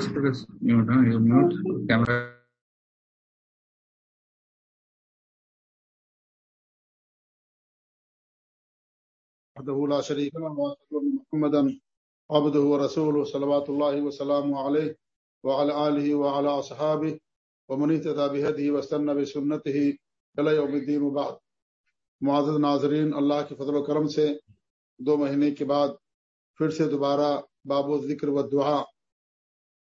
speaker is mute, huh? You mute camera. وحده لا شريك له واشهد ان محمدا عبده ورسوله صلوات الله وسلامه عليه وعلى اله وعلى اصحابه ومن اهتدى بهديه واستنى بسنته الى يوم الدين وبعد معزز ناظرین اللہ کے فضل و کرم سے دو مہینے کے بعد پھر سے دوبارہ باب و ذکر و دعا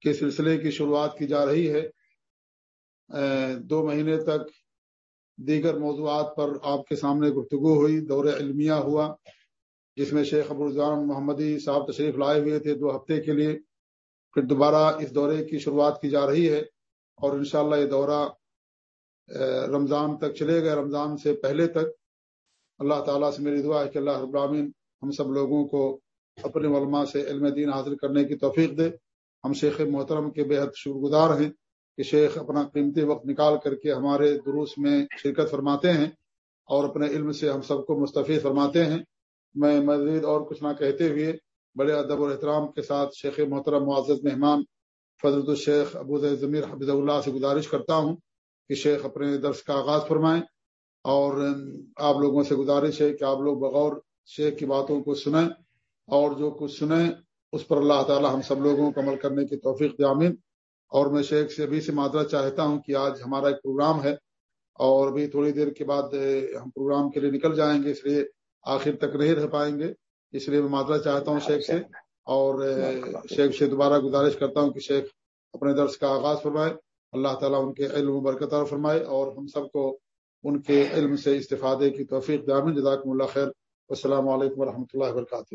کے سلسلے کی شروعات کی جا رہی ہے۔ دو مہینے تک دیگر موضوعات پر آپ کے سامنے گفتگو ہوئی، دور علمیہ ہوا، جس میں شیخ ابوالزان محمدی صاحب تشریف لائے ہوئے تھے۔ دو ہفتے کے لیے پھر دوبارہ اس دورے کی شروعات کی جا رہی ہے اور انشاءاللہ یہ دورہ رمضان تک چلے گا رمضان سے پہلے تک اللہ تعالیٰ سے میری دعا ہے کہ اللہ رب ہم سب لوگوں کو اپنے علماء سے علم دین حاصل کرنے کی توفیق دے۔ ہم شیخ محترم کے بے حد شکر گزار ہیں کہ شیخ اپنا قیمتی وقت نکال کر کے ہمارے دروس میں شرکت فرماتے ہیں اور اپنے علم سے ہم سب کو مستفید فرماتے ہیں۔ میں مزید اور کچھ نہ کہتے ہوئے بڑے ادب اور احترام کے ساتھ شیخ محترم معزز مہمان فضرت الشیخ ابو ضمیر حفظ اللہ سے گزارش کرتا ہوں کہ شیخ اپنے درس کا آغاز فرمائیں۔ اور آپ لوگوں سے گزارش ہے کہ آپ لوگ بغور شیخ کی باتوں کو سنیں اور جو کچھ سنیں اس پر اللہ تعالی ہم سب لوگوں کو عمل کرنے کی توفیق جامن اور میں شیخ سے ابھی سے معذرت چاہتا ہوں کہ آج ہمارا ایک پروگرام ہے اور ابھی تھوڑی دیر کے بعد ہم پروگرام کے لیے نکل جائیں گے، اس لیے آخر تک نہیں رہ پائیں گے۔ اس لیے میں معذرت چاہتا ہوں شیخ سے۔ اور شیخ سے دوبارہ گزارش کرتا ہوں کہ شیخ اپنے درس کا آغاز فرمائے۔ اللہ تعالیٰ ان کے علم و برکت فرمائے اور ہم سب کو ان کے علم سے استفادے کی توفیق دامن جزاکم اللہ خیر۔ السلام علیکم ورحمۃ اللہ وبرکاتہ۔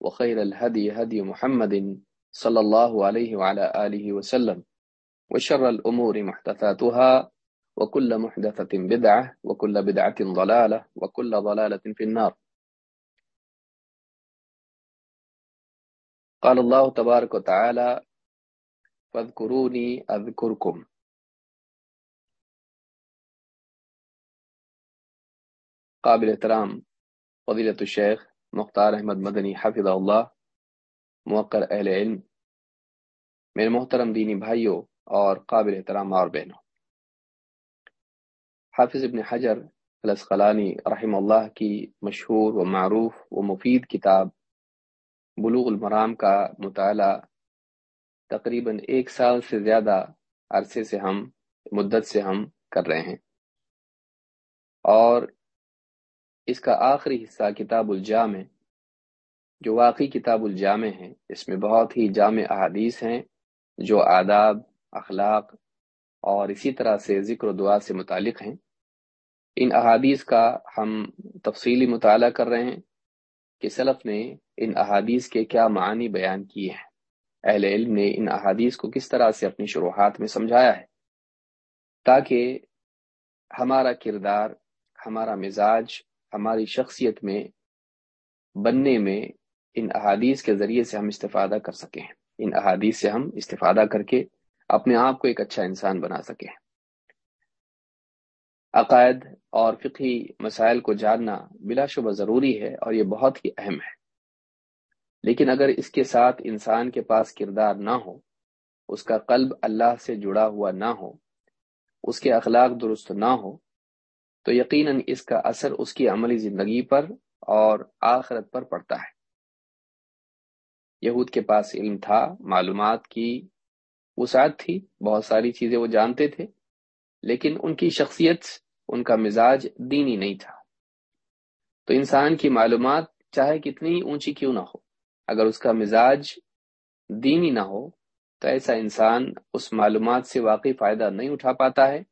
وخير الهدي هدي محمد صلى الله عليه وعلى آله وسلم وشر الأمور محدثاتها وكل محدثة بدعة وكل بدعة ضلالة وكل ضلالة في النار. قال الله تبارك وتعالى فاذكروني أذكركم. قابل احترام فضیلت الشیخ مختار احمد مدنی حفظ اللہ موقر اہل علم، میرے محترم دینی بھائیوں اور قابل احترام اور بہنوں۔ حافظ ابن حجر الاسقلانی رحم اللہ کی مشہور و معروف و مفید کتاب بلوغ المرام کا مطالعہ تقریباً ایک سال سے زیادہ عرصے سے ہم، مدت سے ہم کر رہے ہیں۔ اور اس کا آخری حصہ کتاب الجامع، جو واقعی کتاب الجامع ہے، اس میں بہت ہی جامع احادیث ہیں جو آداب، اخلاق اور اسی طرح سے ذکر و دعا سے متعلق ہیں۔ ان احادیث کا ہم تفصیلی مطالعہ کر رہے ہیں کہ سلف نے ان احادیث کے کیا معنی بیان کیے ہیں۔ اہل علم نے ان احادیث کو کس طرح سے اپنی شروحات میں سمجھایا ہے؟ تاکہ ہمارا کردار، ہمارا مزاج ہماری شخصیت میں بننے میں ان احادیث کے ذریعے سے ہم استفادہ کر سکیں ان احادیث سے ہم استفادہ کر کے اپنے آپ کو ایک اچھا انسان بنا سکیں عقائد اور فقہی مسائل کو جاننا بلا شبہ ضروری ہے اور یہ بہت ہی اہم ہے۔ لیکن اگر اس کے ساتھ انسان کے پاس کردار نہ ہو، اس کا قلب اللہ سے جڑا ہوا نہ ہو، اس کے اخلاق درست نہ ہو تو یقیناً اس کا اثر اس کی عملی زندگی پر اور آخرت پر پڑتا ہے۔ یہود کے پاس علم تھا، معلومات کی وسعت تھی، بہت ساری چیزیں وہ جانتے تھے، لیکن ان کی شخصیت، ان کا مزاج دینی نہیں تھا۔ تو انسان کی معلومات چاہے کتنی اونچی کیوں نہ ہو، اگر اس کا مزاج دینی نہ ہو، تو ایسا انسان اس معلومات سے واقعی فائدہ نہیں اٹھا پاتا ہے۔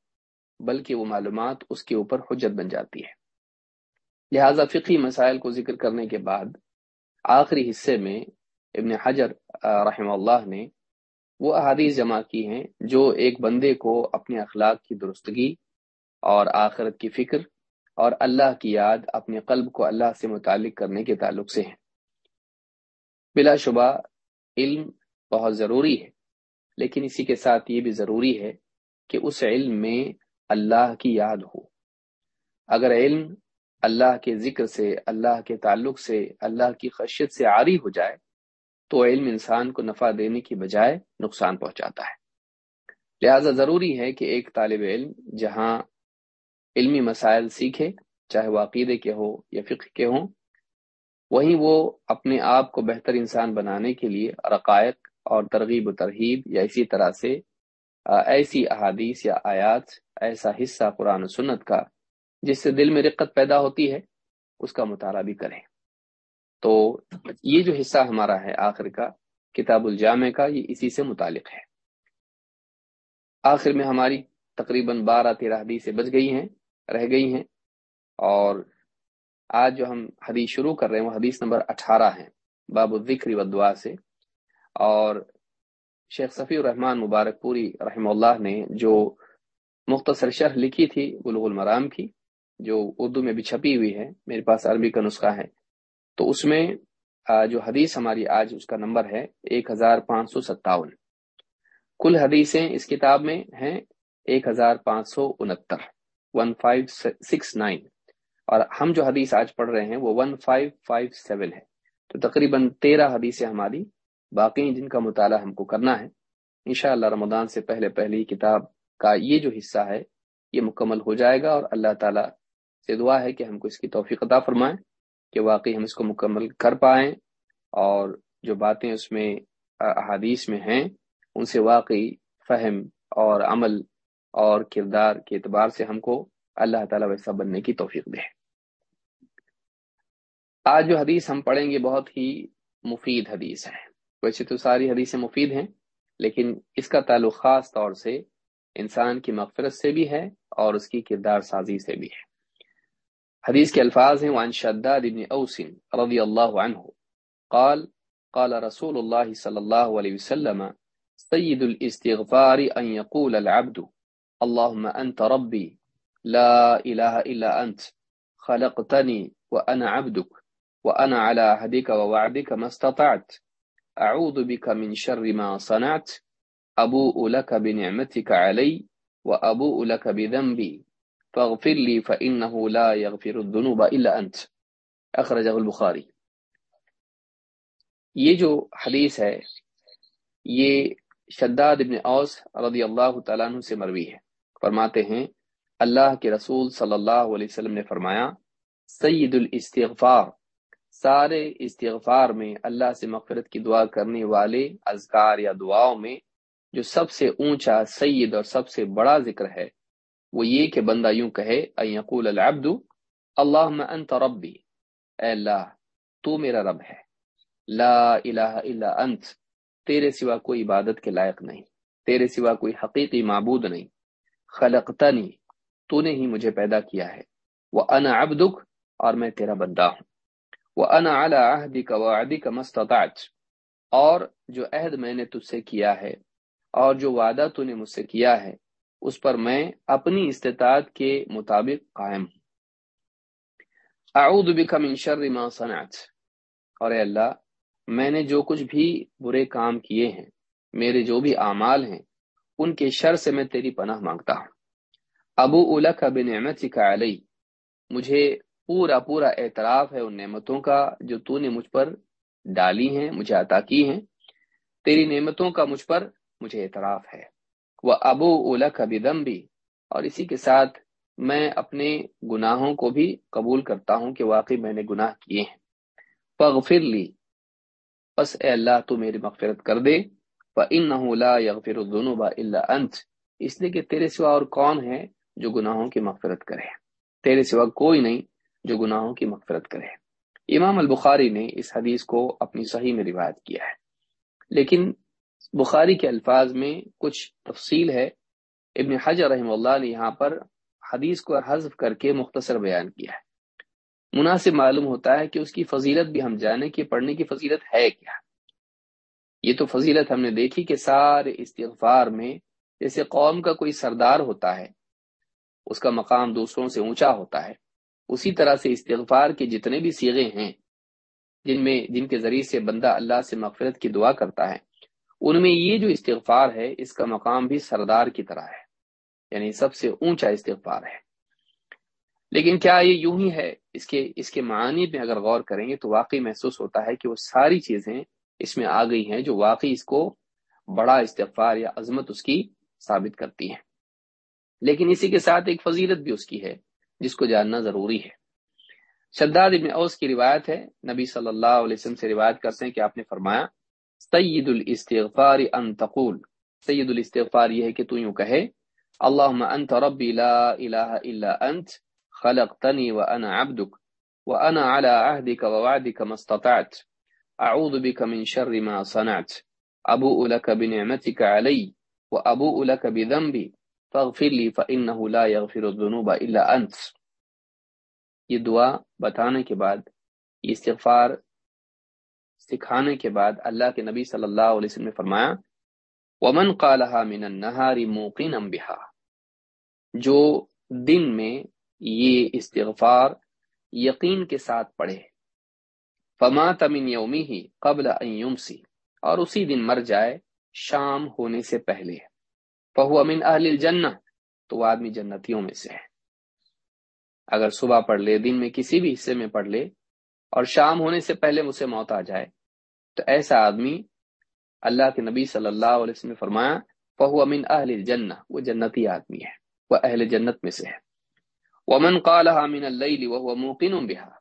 بلکہ وہ معلومات اس کے اوپر حجت بن جاتی ہے۔ لہذا فقی مسائل کو ذکر کرنے کے بعد آخری حصے میں ابن حجر رحمہ اللہ نے وہ احادیث جمع کی ہیں جو ایک بندے کو اپنے اخلاق کی درستگی اور آخرت کی فکر اور اللہ کی یاد اپنے قلب کو اللہ سے متعلق کرنے کے تعلق سے ہیں۔ بلا شبہ علم بہت ضروری ہے، لیکن اسی کے ساتھ یہ بھی ضروری ہے کہ اس علم میں اللہ کی یاد ہو۔ اگر علم اللہ کے ذکر سے، اللہ کے تعلق سے، اللہ کی خشیت سے عاری ہو جائے، تو علم انسان کو نفع دینے کی بجائے نقصان پہنچاتا ہے۔ لہذا ضروری ہے کہ ایک طالب علم جہاں علمی مسائل سیکھے، چاہے وہ عقیدے کے ہو یا فقہ کے ہوں، وہیں وہ اپنے آپ کو بہتر انسان بنانے کے لیے رقائق اور ترغیب و ترغیب یا اسی طرح سے ایسی احادیث یا آیات، ایسا حصہ قرآن و سنت کا جس سے دل میں رقت پیدا ہوتی ہے، اس کا مطالعہ بھی کریں۔ تو یہ جو حصہ ہمارا ہے آخر کا، کتاب الجامع کا، یہ اسی سے متعلق ہے۔ آخر میں ہماری تقریباً بارہ تیرہ حدیثیں بچ گئی ہیں، رہ گئی ہیں۔ اور آج جو ہم حدیث شروع کر رہے ہیں، وہ حدیث نمبر اٹھارہ ہیں باب الذکر و دعا سے۔ اور شیخ صفی الرحمن مبارک پوری رحم اللہ نے جو مختصر شرح لکھی تھی بلغ المرام کی، جو اردو میں بھی چھپی ہوئی ہے، میرے پاس عربی کا نسخہ ہے۔ تو اس میں جو حدیث ہماری آج اس کا نمبر ہے، ایک ہزار پانچ سو ستاون۔ کل حدیثیں اس کتاب میں ہیں، ایک ہزار پانچ سو انہتر۔ One five six nine. اور ہم جو حدیث آج پڑھ رہے ہیں، وہ ون فائیو فائیو سیون ہے۔ تو تقریباً تیرہ حدیثیں ہماری باقی جن کا مطالعہ ہم کو کرنا ہے۔ انشاءاللہ رمضان سے پہلے پہلی کتاب کا یہ جو حصہ ہے، یہ مکمل ہو جائے گا اور اللہ تعالیٰ سے دعا ہے کہ ہم کو اس کی توفیق عطا فرمائیں کہ واقعی ہم اس کو مکمل کر پائیں اور جو باتیں اس میں احادیث میں ہیں، ان سے واقعی فہم اور عمل اور کردار کے اعتبار سے ہم کو اللہ تعالیٰ ویسا بننے کی توفیق دے۔ آج جو حدیث ہم پڑھیں گے بہت ہی مفید حدیث ہے۔ ویسے تو ساری حدیثیں مفید ہیں، لیکن اس کا تعلق خاص طور سے انسان کی مغفرت سے بھی ہے اور اس کی کردار سازی سے بھی ہے۔ حدیث کے الفاظ ہیں، وعن شداد بن اوس رضی اللہ عنہ قال قال رسول الله صلى الله عليه وسلم، سيد الاستغفار أن يقول العبد، اللهم أنت ربي، لا إله إلا أنت، خلقتني وأنا عبدك، وأنا على عهدك ووعدك ما استطعت۔ أعوذ بك من شر ما صنعت، أبوء لك بنعمتك علي، وأبوء لك بذنبي. فاغفر لي فإنه لا يغفر الذنوب إلا أنت. أخرجه البخاري. یہ جو حدیث ہے، یہ شداد ابن اوس رضی اللہ تعالیٰ عنہ سے مروی ہے۔ فرماتے ہیں، اللہ کے رسول صلی اللہ علیہ وسلم نے فرمایا، سید الاستغفار سارے استغفار میں اللہ سے مغفرت کی دعا کرنے والے اذکار یا دعاؤں میں جو سب سے اونچا، سید اور سب سے بڑا ذکر ہے، وہ یہ کہ بندہ یوں کہے یقول العبد، اللہم انت ربی اے اللہ، تو میرا رب ہے۔ لا الہ الا انت، تیرے سوا کوئی عبادت کے لائق نہیں، تیرے سوا کوئی حقیقی معبود نہیں۔ خلقتنی، تو نے ہی مجھے پیدا کیا ہے۔ وہ انا عبدک، اور میں تیرا بندہ ہوں۔ وہ انا اعلی عہدی کا وعدی اور جو عہد میں نے تجھ سے کیا ہے، اور جو وعدہ تو نے مجھ سے کیا ہے، اس پر میں اپنی استطاعت کے مطابق قائم ہوں۔ اعوذ بک من شر ما صنعت۔ اور اے اللہ، میں نے جو کچھ بھی برے کام کیے ہیں، میرے جو بھی اعمال ہیں، ان کے شر سے میں تیری پناہ مانگتا ہوں۔ ابو اولا کا بنعمت کا علی۔ مجھے پورا پورا اعتراف ہے ان نعمتوں کا جو تو نے مجھ پر ڈالی ہیں، مجھے عطا کی ہیں۔ تیری نعمتوں کا مجھ پر مجھے اعتراف ہے۔ وہ ابو اولا کا بدم بھی اور اسی کے ساتھ میں اپنے گناہوں کو بھی قبول کرتا ہوں کہ واقعی میں نے گناہ کیے ہیں۔ فغفر لی بس اے اللہ، تو میری مغفرت کر دے۔ وَإِنَّهُ لَا يَغْفِرُ الذُّنُوبَ إِلَّا أَنْتِ۔ اس لیے کہ تیرے سوا اور کون ہے جو گناہوں کی مغفرت کرے؟ تیرے سوا کوئی نہیں۔ جو گناہوں کی مغفرت کرے۔ امام البخاری نے اس حدیث کو اپنی صحیح میں روایت کیا ہے۔ لیکن بخاری کے الفاظ میں کچھ تفصیل ہے۔ ابن حجر رحم اللہ نے یہاں پر حدیث کو حذف کر کے مختصر بیان کیا ہے۔ مناسب معلوم ہوتا ہے کہ اس کی فضیلت بھی ہم جانے کہ پڑھنے کی فضیلت ہے کیا۔ یہ تو فضیلت ہم نے دیکھی کہ سارے استغفار میں جیسے قوم کا کوئی سردار ہوتا ہے، اس کا مقام دوسروں سے اونچا ہوتا ہے۔ اسی طرح سے استغفار کے جتنے بھی سیغے ہیں، جن میں، جن کے ذریعے سے بندہ اللہ سے مغفرت کی دعا کرتا ہے، ان میں یہ جو استغفار ہے، اس کا مقام بھی سردار کی طرح ہے۔ یعنی سب سے اونچا استغفار ہے۔ لیکن کیا یہ یوں ہی ہے؟ اس کے اس کے معنی میں اگر غور کریں گے تو واقعی محسوس ہوتا ہے کہ وہ ساری چیزیں اس میں آ گئی ہیں جو واقعی اس کو بڑا استغفار یا عظمت اس کی ثابت کرتی ہیں۔ لیکن اسی کے ساتھ ایک فضیلت بھی اس کی ہے۔ جس کو جاننا ضروری ہے۔ شداد ابن اوس کی روایت ہے، نبی صلی اللہ علیہ وسلم سے روایت کرتے ہیں کہ آپ نے فرمایا، سید الاستغفار ان تقول۔ سید الاستغفار یہ ہے کہ تو یوں کہے، اللہم انت ربی لا الہ الا انت، خلقتنی وانا عبدک وانا على عهدك ووعدك ما استطعت۔ اعوذ بك من شر ما صنعت۔ ابوء لك بنعمتك علي وابوء لك بذنبي فاغفر لي فانه لا يغفر الذنوب الا انت یہ دعا بتانے کے بعد، یہ استغفار سکھانے کے بعد اللہ کے نبی صلی اللہ علیہ وسلم نے فرمایا، ومن قالها من النهار موقنا بها۔ جو دن میں یہ استغفار یقین کے ساتھ پڑھے فما تمن یومی ہی قبل ان یمسی اور اسی دن مر جائے شام ہونے سے پہلے۔ فہو امن اہل الجنہ، تو وہ آدمی جنتیوں میں سے ہے۔ اگر صبح پڑھ لے، دن میں کسی بھی حصے میں پڑھ لے، اور شام ہونے سے پہلے مجھے موت آ جائے، تو ایسا آدمی اللہ کے نبی صلی اللہ علیہ وسلم نے فرمایا، فہو امن اہل جن وہ جنتی آدمی ہے، وہ اہل جنت میں سے ہے۔ ومن قالها من اللیل وهو موقن بها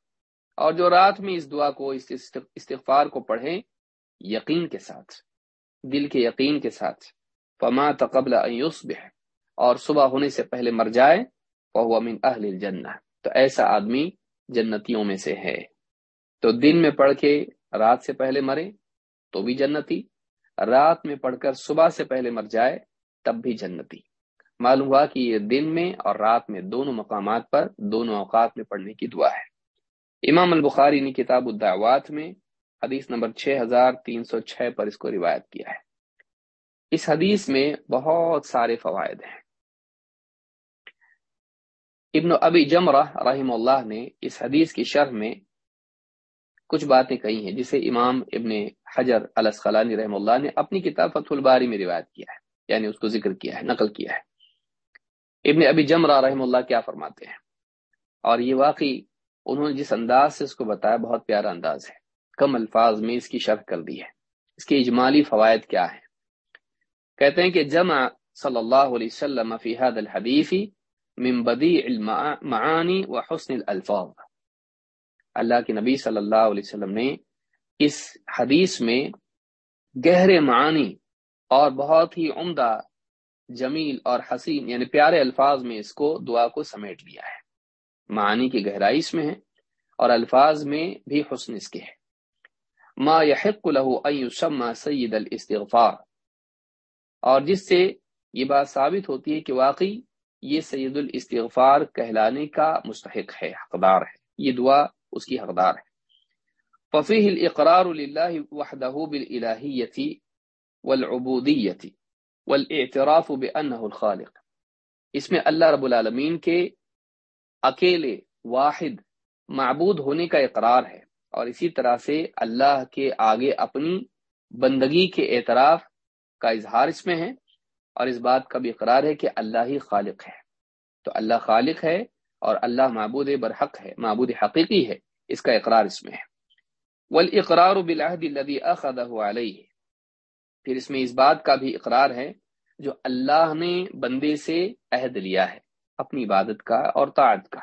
اور جو رات میں اس دعا کو، اس استغفار کو پڑھے یقین کے ساتھ، دل کے یقین کے ساتھ فما تقبل ان يصبح۔ اور صبح ہونے سے پہلے مر جائے وہ من اہل الجنہ تو ایسا آدمی جنتیوں میں سے ہے۔ تو دن میں پڑھ کے رات سے پہلے مرے، تو بھی جنتی۔ رات میں پڑھ کر صبح سے پہلے مر جائے، تب بھی جنتی۔ معلوم ہوا کہ یہ دن میں اور رات میں دونوں مقامات پر دونوں اوقات میں پڑھنے کی دعا ہے۔ امام البخاری نے کتاب الدعوات میں حدیث نمبر 6306 پر اس کو روایت کیا ہے۔ اس حدیث میں بہت سارے فوائد ہیں۔ ابن ابی جمرہ رحم اللہ نے اس حدیث کی شرح میں کچھ باتیں کہی ہیں، جسے امام ابن حجر الاسقلانی رحم اللہ نے اپنی کتاب فتح الباری میں روایت کیا ہے یعنی اس کو ذکر کیا ہے، نقل کیا ہے۔ ابن ابی جمرہ رحم اللہ کیا فرماتے ہیں؟ اور یہ واقعی انہوں نے جس انداز سے اس کو بتایا، بہت پیارا انداز ہے۔ کم الفاظ میں اس کی شرح کر دی ہے۔ اس کے اجمالی فوائد کیا ہیں؟ کہتے ہیں کہ جمع صلی اللہ علیہ وسلم فی هذا الحدیث من بدیع المعانی و حسن الفاظ اللہ کے نبی صلی اللہ علیہ وسلم نے اس حدیث میں گہرے معانی اور بہت ہی عمدہ، جمیل اور حسین یعنی پیارے الفاظ میں اس کو، دعا کو سمیٹ لیا ہے۔ معانی کی گہرائی اس میں ہے اور الفاظ میں بھی حسن اس کے ہے۔ ما يحق له ان يسمى سید الاستغفار۔ اور جس سے یہ بات ثابت ہوتی ہے کہ واقعی یہ سید الاستغفار کہلانے کا مستحق ہے، حقدار ہے۔ یہ دعا اس کی حقدار ہے۔ ففیح الاقرار للہ وحدہ بالالہیتی والعبودیتی والاعتراف بانہ الخالق۔ اس میں اللہ رب العالمین کے اکیلے واحد معبود ہونے کا اقرار ہے اور اسی طرح سے اللہ کے آگے اپنی بندگی کے اعتراف کا اظہار اس میں ہے اور اس بات کا بھی اقرار ہے کہ اللہ ہی خالق ہے۔ تو اللہ خالق ہے اور اللہ معبود برحق ہے، معبود حقیقی ہے، اس کا اقرار اس میں ہے۔ والاقرار بالعهد الذي اخذه عليه۔ پھر اس میں اس بات کا بھی اقرار ہے جو اللہ نے بندے سے عہد لیا ہے، اپنی عبادت کا اور طاعت کا۔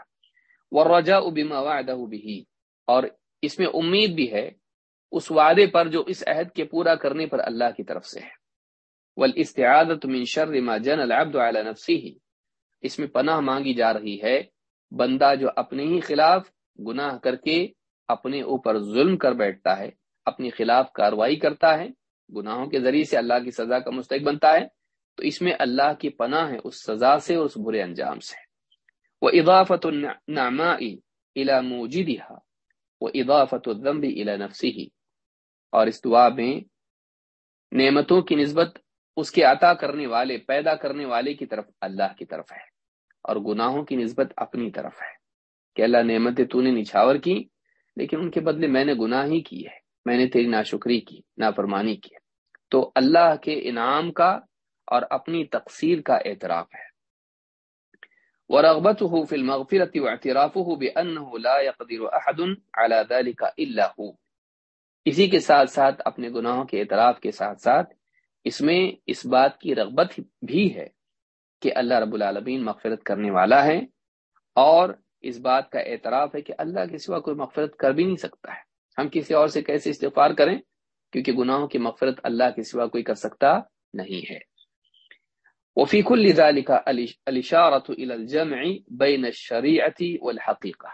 والرجاء بما وعده به۔ اور اس میں امید بھی ہے اس وعدے پر جو اس عہد کے پورا کرنے پر اللہ کی طرف سے ہے۔ والاستعاذة من شر ما جنى العبد على نفسه. اس میں پناہ مانگی جا رہی ہے بندہ جو اپنے ہی خلاف گناہ کر کے اپنے اوپر ظلم کر بیٹھتا ہے، اپنی خلاف کاروائی کرتا ہے، گناہوں کے ذریعے سے اللہ کی سزا کا مستحق بنتا ہے، تو اس میں اللہ کی پناہ ہے اس سزا سے اور اس برے انجام سے۔ وہ اضافت النعماء الى موجدها وہ اضافت الذنب الى نفسه۔ اور اس دعا میں نعمتوں کی نسبت اس کے عطا کرنے والے، پیدا کرنے والے کی طرف اللہ کی طرف ہے اور گناہوں کی نسبت اپنی طرف ہے کہ اللہ نعمتیں تو نے نچھاور کی، لیکن ان کے بدلے میں نے گناہ ہی کی ہے، میں نے تیری ناشکری کی، نافرمانی کی تو اللہ کے انعام کا اور اپنی تقسیر کا اعتراف ہے۔ ورغبته في المغفرة واعترافه بأنه لا اسی کے ساتھ ساتھ، اپنے گناہوں کے اعتراف کے ساتھ ساتھ اس میں اس بات کی رغبت بھی ہے کہ اللہ رب العالمین مغفرت کرنے والا ہے اور اس بات کا اعتراف ہے کہ اللہ کے سوا کوئی مغفرت کر بھی نہیں سکتا ہے۔ ہم کسی اور سے کیسے استغفار کریں؟ کیونکہ گناہوں کی مغفرت اللہ کے سوا کوئی کر سکتا نہیں ہے۔ وفی كل ذلك الاشارة الى الجمع بین الشریعت والحقیقہ۔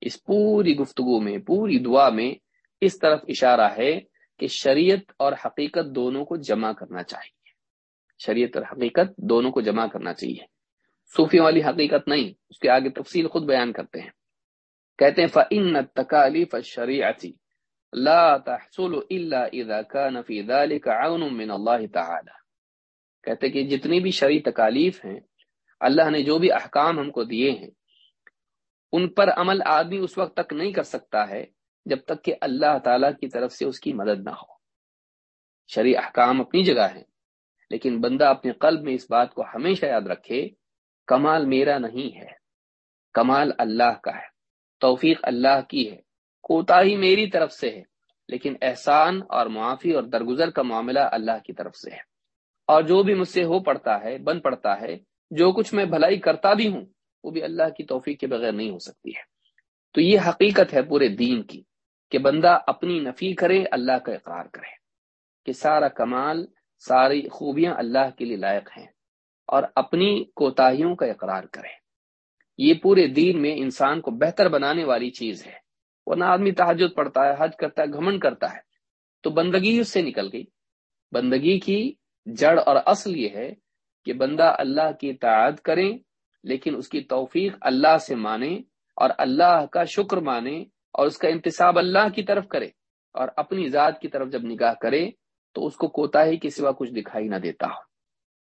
اس پوری گفتگو میں، پوری دعا میں اس طرف اشارہ ہے کہ شریعت اور حقیقت دونوں کو جمع کرنا چاہیے۔ شریعت اور حقیقت دونوں کو جمع کرنا چاہیے۔ صوفیوں والی حقیقت نہیں، اس کے آگے تفصیل خود بیان کرتے ہیں۔ کہتے ہیں، فَإِنَّ التَّكَالِفَ الشَّرِيعَةِ لا تحصل الا اذا كان في ذلك عون من الله تعالى۔ کہتے کہ جتنی بھی شرعی تکالیف ہیں، اللہ نے جو بھی احکام ہم کو دیے ہیں، ان پر عمل آدمی اس وقت تک نہیں کر سکتا ہے جب تک کہ اللہ تعالی کی طرف سے اس کی مدد نہ ہو۔ شرع احکام اپنی جگہ ہیں، لیکن بندہ اپنے قلب میں اس بات کو ہمیشہ یاد رکھے، کمال میرا نہیں ہے، کمال اللہ کا ہے، توفیق اللہ کی ہے۔ کوتا ہی میری طرف سے ہے، لیکن احسان اور معافی اور درگزر کا معاملہ اللہ کی طرف سے ہے۔ اور جو بھی مجھ سے ہو پڑتا ہے، بن پڑتا ہے، جو کچھ میں بھلائی کرتا بھی ہوں، وہ بھی اللہ کی توفیق کے بغیر نہیں ہو سکتی ہے۔ تو یہ حقیقت ہے پورے دین کی۔ کہ بندہ اپنی نفی کرے، اللہ کا اقرار کرے کہ سارا کمال، ساری خوبیاں اللہ کے لیے لائق ہیں اور اپنی کوتاہیوں کا اقرار کرے۔ یہ پورے دین میں انسان کو بہتر بنانے والی چیز ہے۔ ورنہ آدمی تحجد پڑتا ہے، حج کرتا ہے گھمن کرتا ہے، تو بندگی اس سے نکل گئی۔ بندگی کی جڑ اور اصل یہ ہے کہ بندہ اللہ کی تعداد کرے، لیکن اس کی توفیق اللہ سے مانے اور اللہ کا شکر مانے اور اس کا انتصاب اللہ کی طرف کرے اور اپنی ذات کی طرف جب نگاہ کرے تو اس کو کوتا ہی کے سوا کچھ دکھائی نہ دیتا ہو۔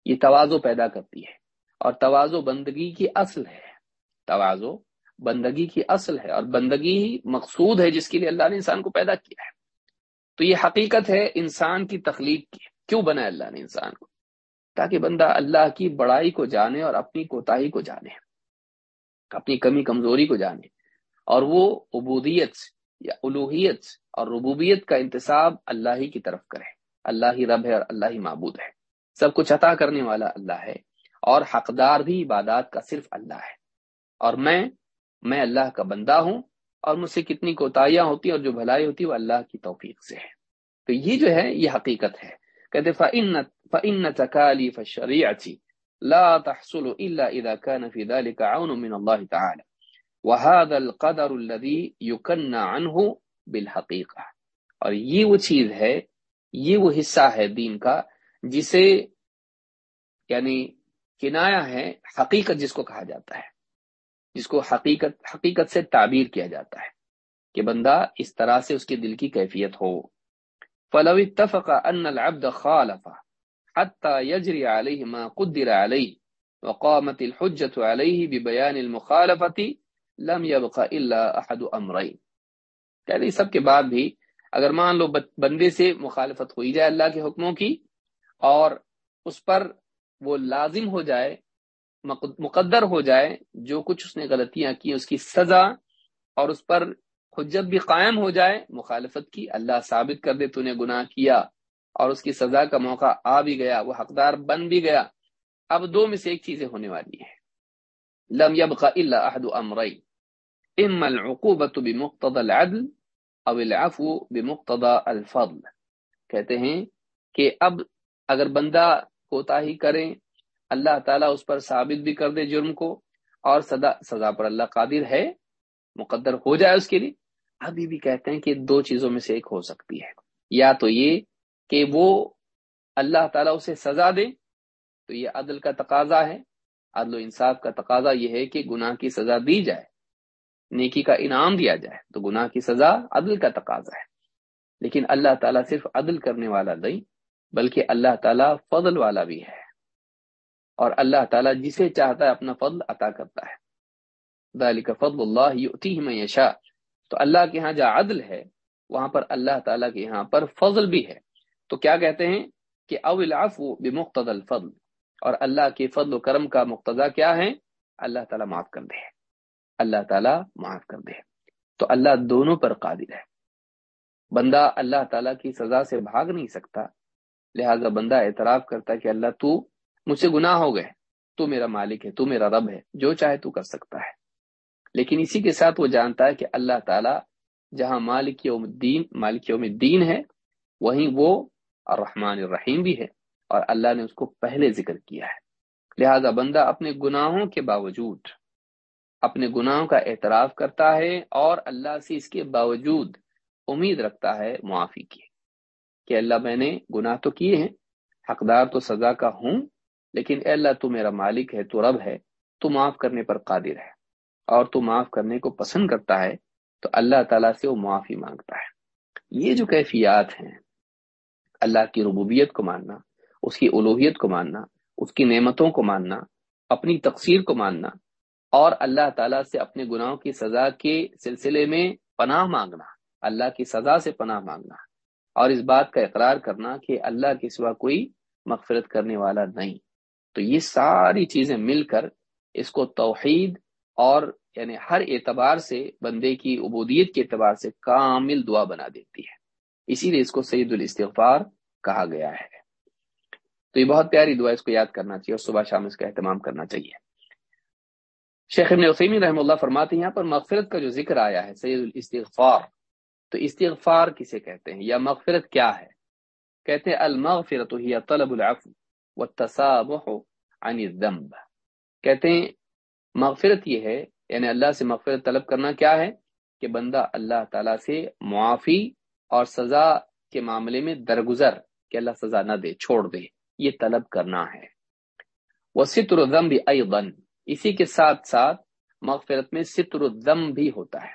یہ توازو پیدا کرتی ہے اور توازو بندگی کی اصل ہے۔ توازو بندگی کی اصل ہے اور بندگی مقصود ہے جس کے لیے اللہ نے انسان کو پیدا کیا ہے۔ تو یہ حقیقت ہے انسان کی تخلیق کی۔ کیوں بنا اللہ نے انسان کو؟ تاکہ بندہ اللہ کی بڑائی کو جانے اور اپنی کوتاہی کو جانے، اپنی کمی کمزوری کو جانے۔ اور وہ عبودیت یا الوحیت اور ربوبیت کا انتصاب اللہ ہی کی طرف کرے۔ اللہ ہی رب ہے اور اللہ ہی معبود ہے۔ سب کچھ عطا کرنے والا اللہ ہے اور حقدار بھی عبادات کا صرف اللہ ہے۔ اور میں میں اللہ کا بندہ ہوں اور مجھ سے کتنی کوتاہیاں ہوتی ہیں اور جو بھلائی ہوتی ہے وہ اللہ کی توفیق سے ہے۔ تو یہ جو ہے، یہ حقیقت ہے۔ کہتے فَإِنَّ تَكَالِفَ الشَّرِيعَةِ لا تحصل إلا إذا كان في ذلك عون من الله تعالى۔ وهذا القدر الذي يكن عنه بالحقيقة۔ اور یہ وہ چیز ہے، یہ وہ حصہ ہے دین کا، جسے یعنی کنایا ہے، حقیقت جس کو کہا جاتا ہے، جس کو حقیقت حقیقت سے تعبیر کیا جاتا ہے کہ بندہ اس طرح سے اس کے دل کی کیفیت ہو۔ فلو اتفق ان العبد خالف حتى يجري عليه ما قدر عليه وقامت الحجة عليه ببيان المخالفة لم يبق الا احد امرين کہتے ہیں سب کے بعد بھی اگر مان لو بندے سے مخالفت ہوئی جائے اللہ کے حکموں کی اور اس پر وہ لازم ہو جائے مقدر ہو جائے، جو کچھ اس نے غلطیاں کی، اس کی سزا اور اس پر حجت بھی قائم ہو جائے، مخالفت کی، اللہ ثابت کر دے تو نے گناہ کیا اور اس کی سزا کا موقع آ بھی گیا، وہ حقدار بن بھی گیا۔ اب دو میں سے ایک چیزیں ہونے والی ہیں۔ لم يبقى الا احد امرين اما العقوبه بمقتضى العدل او العفو بمقتضى الفضل. کہتے ہیں کہ اب اگر بندہ کوتاہی کرے، اللہ تعالیٰ اس پر ثابت بھی کر دے جرم کو اور سزا سزا پر اللہ قادر ہے، مقدر ہو جائے اس کے لیے۔ ابھی بھی کہتے ہیں کہ دو چیزوں میں سے ایک ہو سکتی ہے۔ یا تو یہ کہ وہ اللہ تعالیٰ اسے سزا دے، تو یہ عدل کا تقاضا ہے۔ عدل و انصاف کا تقاضا یہ ہے کہ گناہ کی سزا دی جائے۔ نیکی کا انعام دیا جائے تو گناہ کی سزا عدل کا تقاضا ہے۔ لیکن اللہ تعالیٰ صرف عدل کرنے والا نہیں، بلکہ اللہ تعالیٰ فضل والا بھی ہے۔ اور اللہ تعالیٰ جسے چاہتا ہے اپنا فضل عطا کرتا ہے۔ ذالک فضل اللہ یؤتیہ من یشاء۔ تو اللہ کے ہاں جہاں عدل ہے، وہاں پر اللہ تعالیٰ کے یہاں پر فضل بھی ہے۔ تو کیا کہتے ہیں کہ او العفو بمقتضى الفضل۔ اور اللہ کے فضل و کرم کا مقتضا کیا ہے؟ اللہ تعالیٰ معاف کر دے۔ اللہ تعالیٰ معاف کر دے۔ تو اللہ دونوں پر قادر ہے۔ بندہ اللہ تعالیٰ کی سزا سے بھاگ نہیں سکتا، لہذا بندہ اعتراف کرتا کہ اللہ تو مجھ سے گناہ ہو گئے، تو میرا مالک ہے، تو میرا رب ہے، جو چاہے تو کر سکتا ہے۔ لیکن اسی کے ساتھ وہ جانتا ہے کہ اللہ تعالیٰ جہاں مالک یوم الدین، مالک یوم الدین ہے، وہیں وہ الرحمن الرحیم بھی ہے، اور اللہ نے اس کو پہلے ذکر کیا ہے۔ لہذا بندہ اپنے گناہوں کے باوجود اپنے گناہوں کا اعتراف کرتا ہے اور اللہ سے اس کے باوجود امید رکھتا ہے معافی کی۔ کہ اللہ میں نے گناہ تو کیے ہیں، حقدار تو سزا کا ہوں، لیکن اے اللہ تو میرا مالک ہے، تو رب ہے، تو معاف کرنے پر قادر ہے۔ اور تو معاف کرنے کو پسند کرتا ہے، تو اللہ تعالیٰ سے وہ معافی مانگتا ہے۔ یہ جو کیفیات ہیں، اللہ کی ربوبیت کو ماننا، اس کی الوحیت کو ماننا، اس کی نعمتوں کو ماننا، اپنی تقسیر کو ماننا اور اللہ تعالیٰ سے اپنے گناہوں کی سزا کے سلسلے میں پناہ مانگنا، اللہ کی سزا سے پناہ مانگنا۔ اور اس بات کا اقرار کرنا کہ اللہ کے سوا کوئی مغفرت کرنے والا نہیں۔ تو یہ ساری چیزیں مل کر اس کو توحید اور یعنی ہر اعتبار سے بندے کی عبودیت کے اعتبار سے کامل دعا بنا دیتی ہے۔ اسی لیے اس کو سعید الاستغفار کہا گیا ہے۔ تو یہ بہت پیاری دعا اس کو یاد کرنا چاہیے اور صبح شام اس کا اہتمام کرنا چاہیے۔ شیخ ابن وسیمی رحم اللہ فرماتے ہیں، یہاں پر مغفرت کا جو ذکر آیا ہے، سید الاستغفار، تو استغفار کسے کہتے ہیں؟ یا مغفرت کیا ہے؟ کہتے ہیں المغفرت ہی طلب العفو والتسامح عن الذنب۔ کہتے ہیں، مغفرت یہ ہے یعنی اللہ سے مغفرت طلب کرنا کیا ہے؟ کہ بندہ اللہ تعالیٰ سے معافی اور سزا کے معاملے میں درگزر، کہ اللہ سزا نہ دے، چھوڑ دے، یہ طلب کرنا ہے۔ وہ ستر الذنب ایضا۔ اسی کے ساتھ ساتھ مغفرت میں ستر الذنب بھی ہوتا ہے۔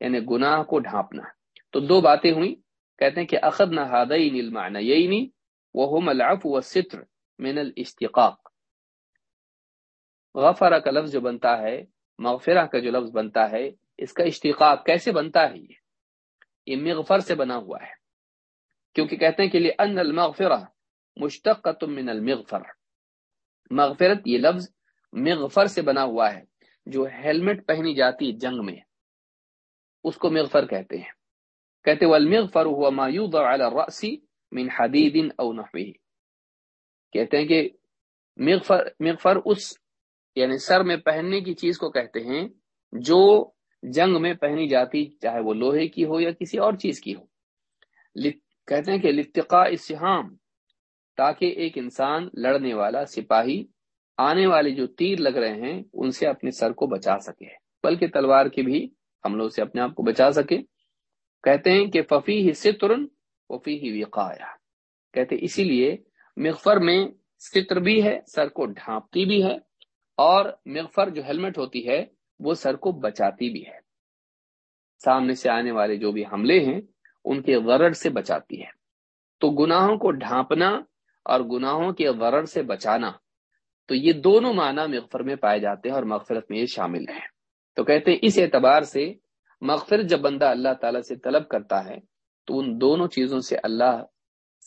یعنی گناہ کو ڈھانپنا۔ تو دو باتیں ہوئی کہتے ہیں کہ اخذ نہ ہادین المعنیین وہم العفو والستر من الاستقاق غفرہ کا لفظ جو بنتا ہے، مغفرہ کا جو لفظ بنتا ہے، اس کا اشتقاق کیسے بنتا ہے یہ؟ یہ مغفر سے بنا ہوا ہے۔ کیونکہ کہتے ہیں کہ لیے المغفرہ مشتقت من المغفر۔ مغفرت یہ لفظ مغفر سے بنا ہوا ہے، جو ہیلمٹ پہنی جاتی جنگ میں، اس کو مغفر کہتے ہیں۔ کہتے والمغفر هو ما يوضع على الرأس من حديد او نحوه۔ کہتے ہیں کہ مغفر مغفر اس یعنی سر میں پہننے کی چیز کو کہتے ہیں، جو جنگ میں پہنی جاتی، چاہے وہ لوہے کی ہو یا کسی اور چیز کی ہو۔ کہتے ہیں کہ لتقاء السهام تاکہ ایک انسان لڑنے والا سپاہی آنے والے جو تیر لگ رہے ہیں، ان سے اپنے سر کو بچا سکے۔ بلکہ تلوار کے بھی حملوں سے اپنے آپ کو بچا سکے۔ کہتے ہیں کہ ففی ہی سترن وفی ہی وقایا کہتے اسی لیے مغفر میں ستر بھی ہے، سر کو ڈھانپتی بھی ہے، اور مغفر جو ہیلمٹ ہوتی ہے، وہ سر کو بچاتی بھی ہے۔ سامنے سے آنے والے جو بھی حملے ہیں، ان کے غرض سے بچاتی ہے۔ تو گناہوں کو ڈھانپنا اور گناہوں کے غرض سے بچانا تو یہ دونوں معنی مغفر میں پائے جاتے ہیں اور مغفرت میں یہ شامل ہیں۔ تو کہتے ہیں اس اعتبار سے مغفرت جب بندہ اللہ تعالیٰ سے طلب کرتا ہے، تو ان دونوں چیزوں سے اللہ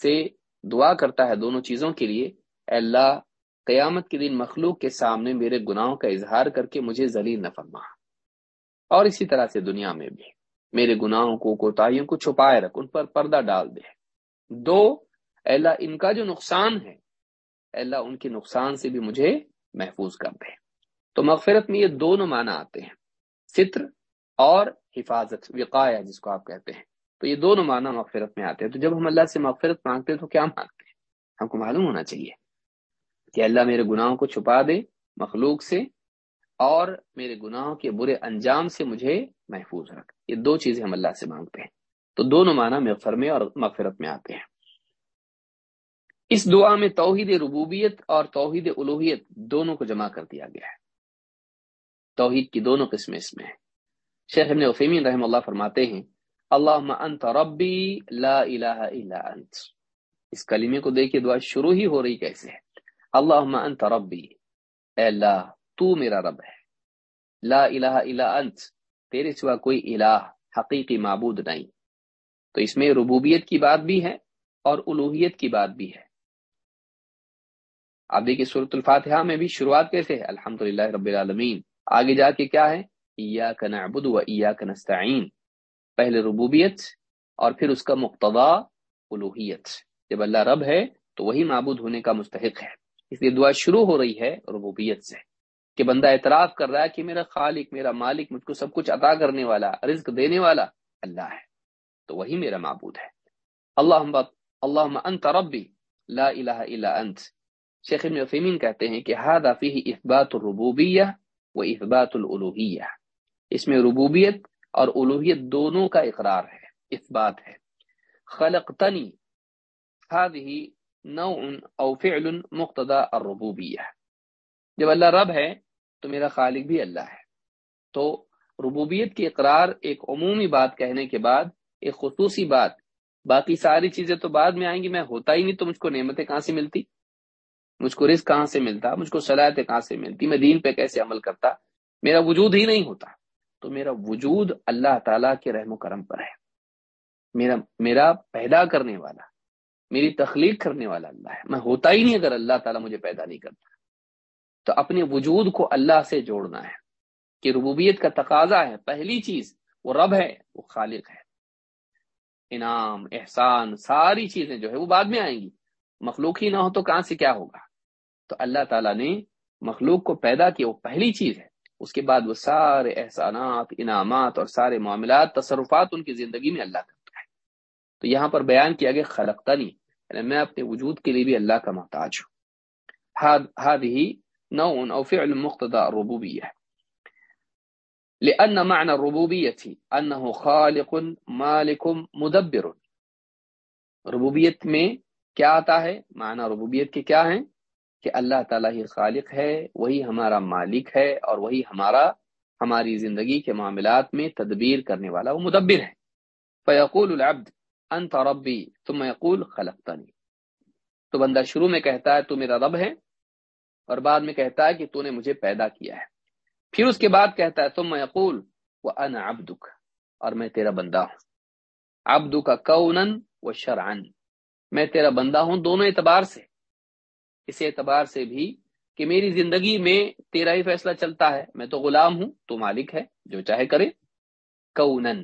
سے دعا کرتا ہے دونوں چیزوں کے لیے، اے اللہ، قیامت کے دن مخلوق کے سامنے میرے گناہوں کا اظہار کر کے مجھے ذلیل نہ فرما۔ اور اسی طرح سے دنیا میں بھی۔ میرے گناہوں کو، کوتاہیوں کو چھپائے رکھ، ان پر پردہ ڈال دے۔ دو اللہ، ان کا جو نقصان ہے اللہ ان کے نقصان سے بھی مجھے محفوظ کر دے۔ تو مغفرت میں یہ دونوں معنی آتے ہیں۔ ستر اور حفاظت وقایا جس کو آپ کہتے ہیں۔ تو یہ دونوں معنی مغفرت میں آتے ہیں۔ تو جب ہم اللہ سے مغفرت مانگتے ہیں تو کیا مانگتے ہیں؟ ہم کو معلوم ہونا چاہیے کہ اللہ میرے گناہوں کو چھپا دے مخلوق سے اور میرے گناہوں کے برے انجام سے مجھے محفوظ رکھ۔ یہ دو چیزیں ہم اللہ سے مانگتے ہیں۔ تو دونوں معنی مغفر میں اور مغفرت میں آتے ہیں۔ اس دعا میں توحید ربوبیت اور توحید الوحیت دونوں کو جمع کر دیا گیا ہے۔ توحید کی دونوں قسمیں اس میں ہیں۔ شیخ ابن عثیمین رحم اللہ فرماتے ہیں اللہ انت ربی لا الہ الا انت. اس کلمے کو دیکھیے دعا شروع ہی ہو رہی کیسے ہے؟ اللہ انت ربی، اے اللہ، تو میرا رب ہے۔ لا الہ الا انت، تیرے سوا کوئی الہ حقیقی معبود نہیں۔ تو اس میں ربوبیت کی بات بھی ہے اور الوحیت کی بات بھی ہے۔ آپ دیکھیے صورت الفاتحہ میں بھی شروعات کیسے ہے الحمد رب العالمین۔ آگے جا کے کیا ہے؟ نعبد و نستعین پہلے ربوبیت اور پھر اس کا مقتضا الوحیت۔ جب اللہ رب ہے تو وہی معبود ہونے کا مستحق ہے۔ اس لیے دعا شروع ہو رہی ہے ربوبیت سے۔ کہ بندہ اعتراف کر رہا ہے کہ میرا خالق، میرا مالک، مجھ کو سب کچھ عطا کرنے والا، رزق دینے والا اللہ ہے۔ تو وہی میرا معبود ہے۔ اللہ اللہ انت ربی، لا الہ الا انت۔ شیخ ابن عثیمین کہتے ہیں کہ ہاد فیہ اثبات الربوبیہ و اثبات الالوحیہ اس میں ربوبیت اور الوحیت دونوں کا اقرار ہے، اثبات ہے۔ خلقتنی هذه نوع او فعل مقتضى الربوبیہ۔ جب اللہ رب ہے، تو میرا خالق بھی اللہ ہے۔ تو ربوبیت کی اقرار ایک عمومی بات کہنے کے بعد، ایک خصوصی بات، باقی ساری چیزیں تو بعد میں آئیں گی، میں ہوتا ہی نہیں، تو مجھ کو نعمتیں کہاں سے ملتی؟ مجھ کو رزق کہاں سے ملتا؟ مجھ کو صلاحیتیں کہاں سے ملتی؟ میں دین پہ کیسے عمل کرتا؟ میرا وجود ہی نہیں ہوتا۔ تو میرا وجود اللہ تعالیٰ کے رحم و کرم پر ہے۔ میرا میرا پیدا کرنے والا، میری تخلیق کرنے والا اللہ ہے۔ میں ہوتا ہی نہیں اگر اللہ تعالیٰ مجھے پیدا نہیں کرتا۔ تو اپنے وجود کو اللہ سے جوڑنا ہے کہ ربوبیت کا تقاضا ہے۔ پہلی چیز، وہ رب ہے، وہ خالق ہے۔ انعام، احسان، ساری چیزیں جو ہے وہ بعد میں آئیں گی۔ مخلوق ہی نہ ہو تو کہاں سے کیا ہوگا؟ تو اللہ تعالیٰ نے مخلوق کو پیدا کیا وہ پہلی چیز ہے۔ اس کے بعد وہ سارے احسانات، انعامات اور سارے معاملات، تصرفات ان کی زندگی میں اللہ کرتا ہے۔ تو یہاں پر بیان کیا گیا، خلقتا نہیں۔ یعنی میں اپنے وجود کے لیے بھی اللہ کا محتاج ہوں۔ نوع أو فعل مقتضى الربوبية لأن معنى الربوبية أنه خالق مالك مدبر۔ ربوبیت میں کیا آتا ہے؟ معنی ربوبیت کے کیا ہیں؟ کہ اللہ تعالیٰ ہی خالق ہے، وہی ہمارا مالک ہے اور وہی ہمارا، ہماری زندگی کے معاملات میں تدبیر کرنے والا وہ مدبر ہے۔ فیقول العبد، انت ربی، ثم یقول خلقتنی۔ تو بندہ شروع میں کہتا ہے، تو میرا رب ہے، اور بعد میں کہتا ہے کہ تو نے مجھے پیدا کیا ہے۔ پھر اس کے بعد کہتا ہے تم یقول وہ ان ابدک اور میں تیرا بندہ ہوں۔ ابدو کا کونن و شرعن میں تیرا بندہ ہوں دونوں اعتبار سے۔ اس اعتبار سے بھی کہ میری زندگی میں تیرا ہی فیصلہ چلتا ہے۔ میں تو غلام ہوں، تو مالک ہے، جو چاہے کرے۔ کونن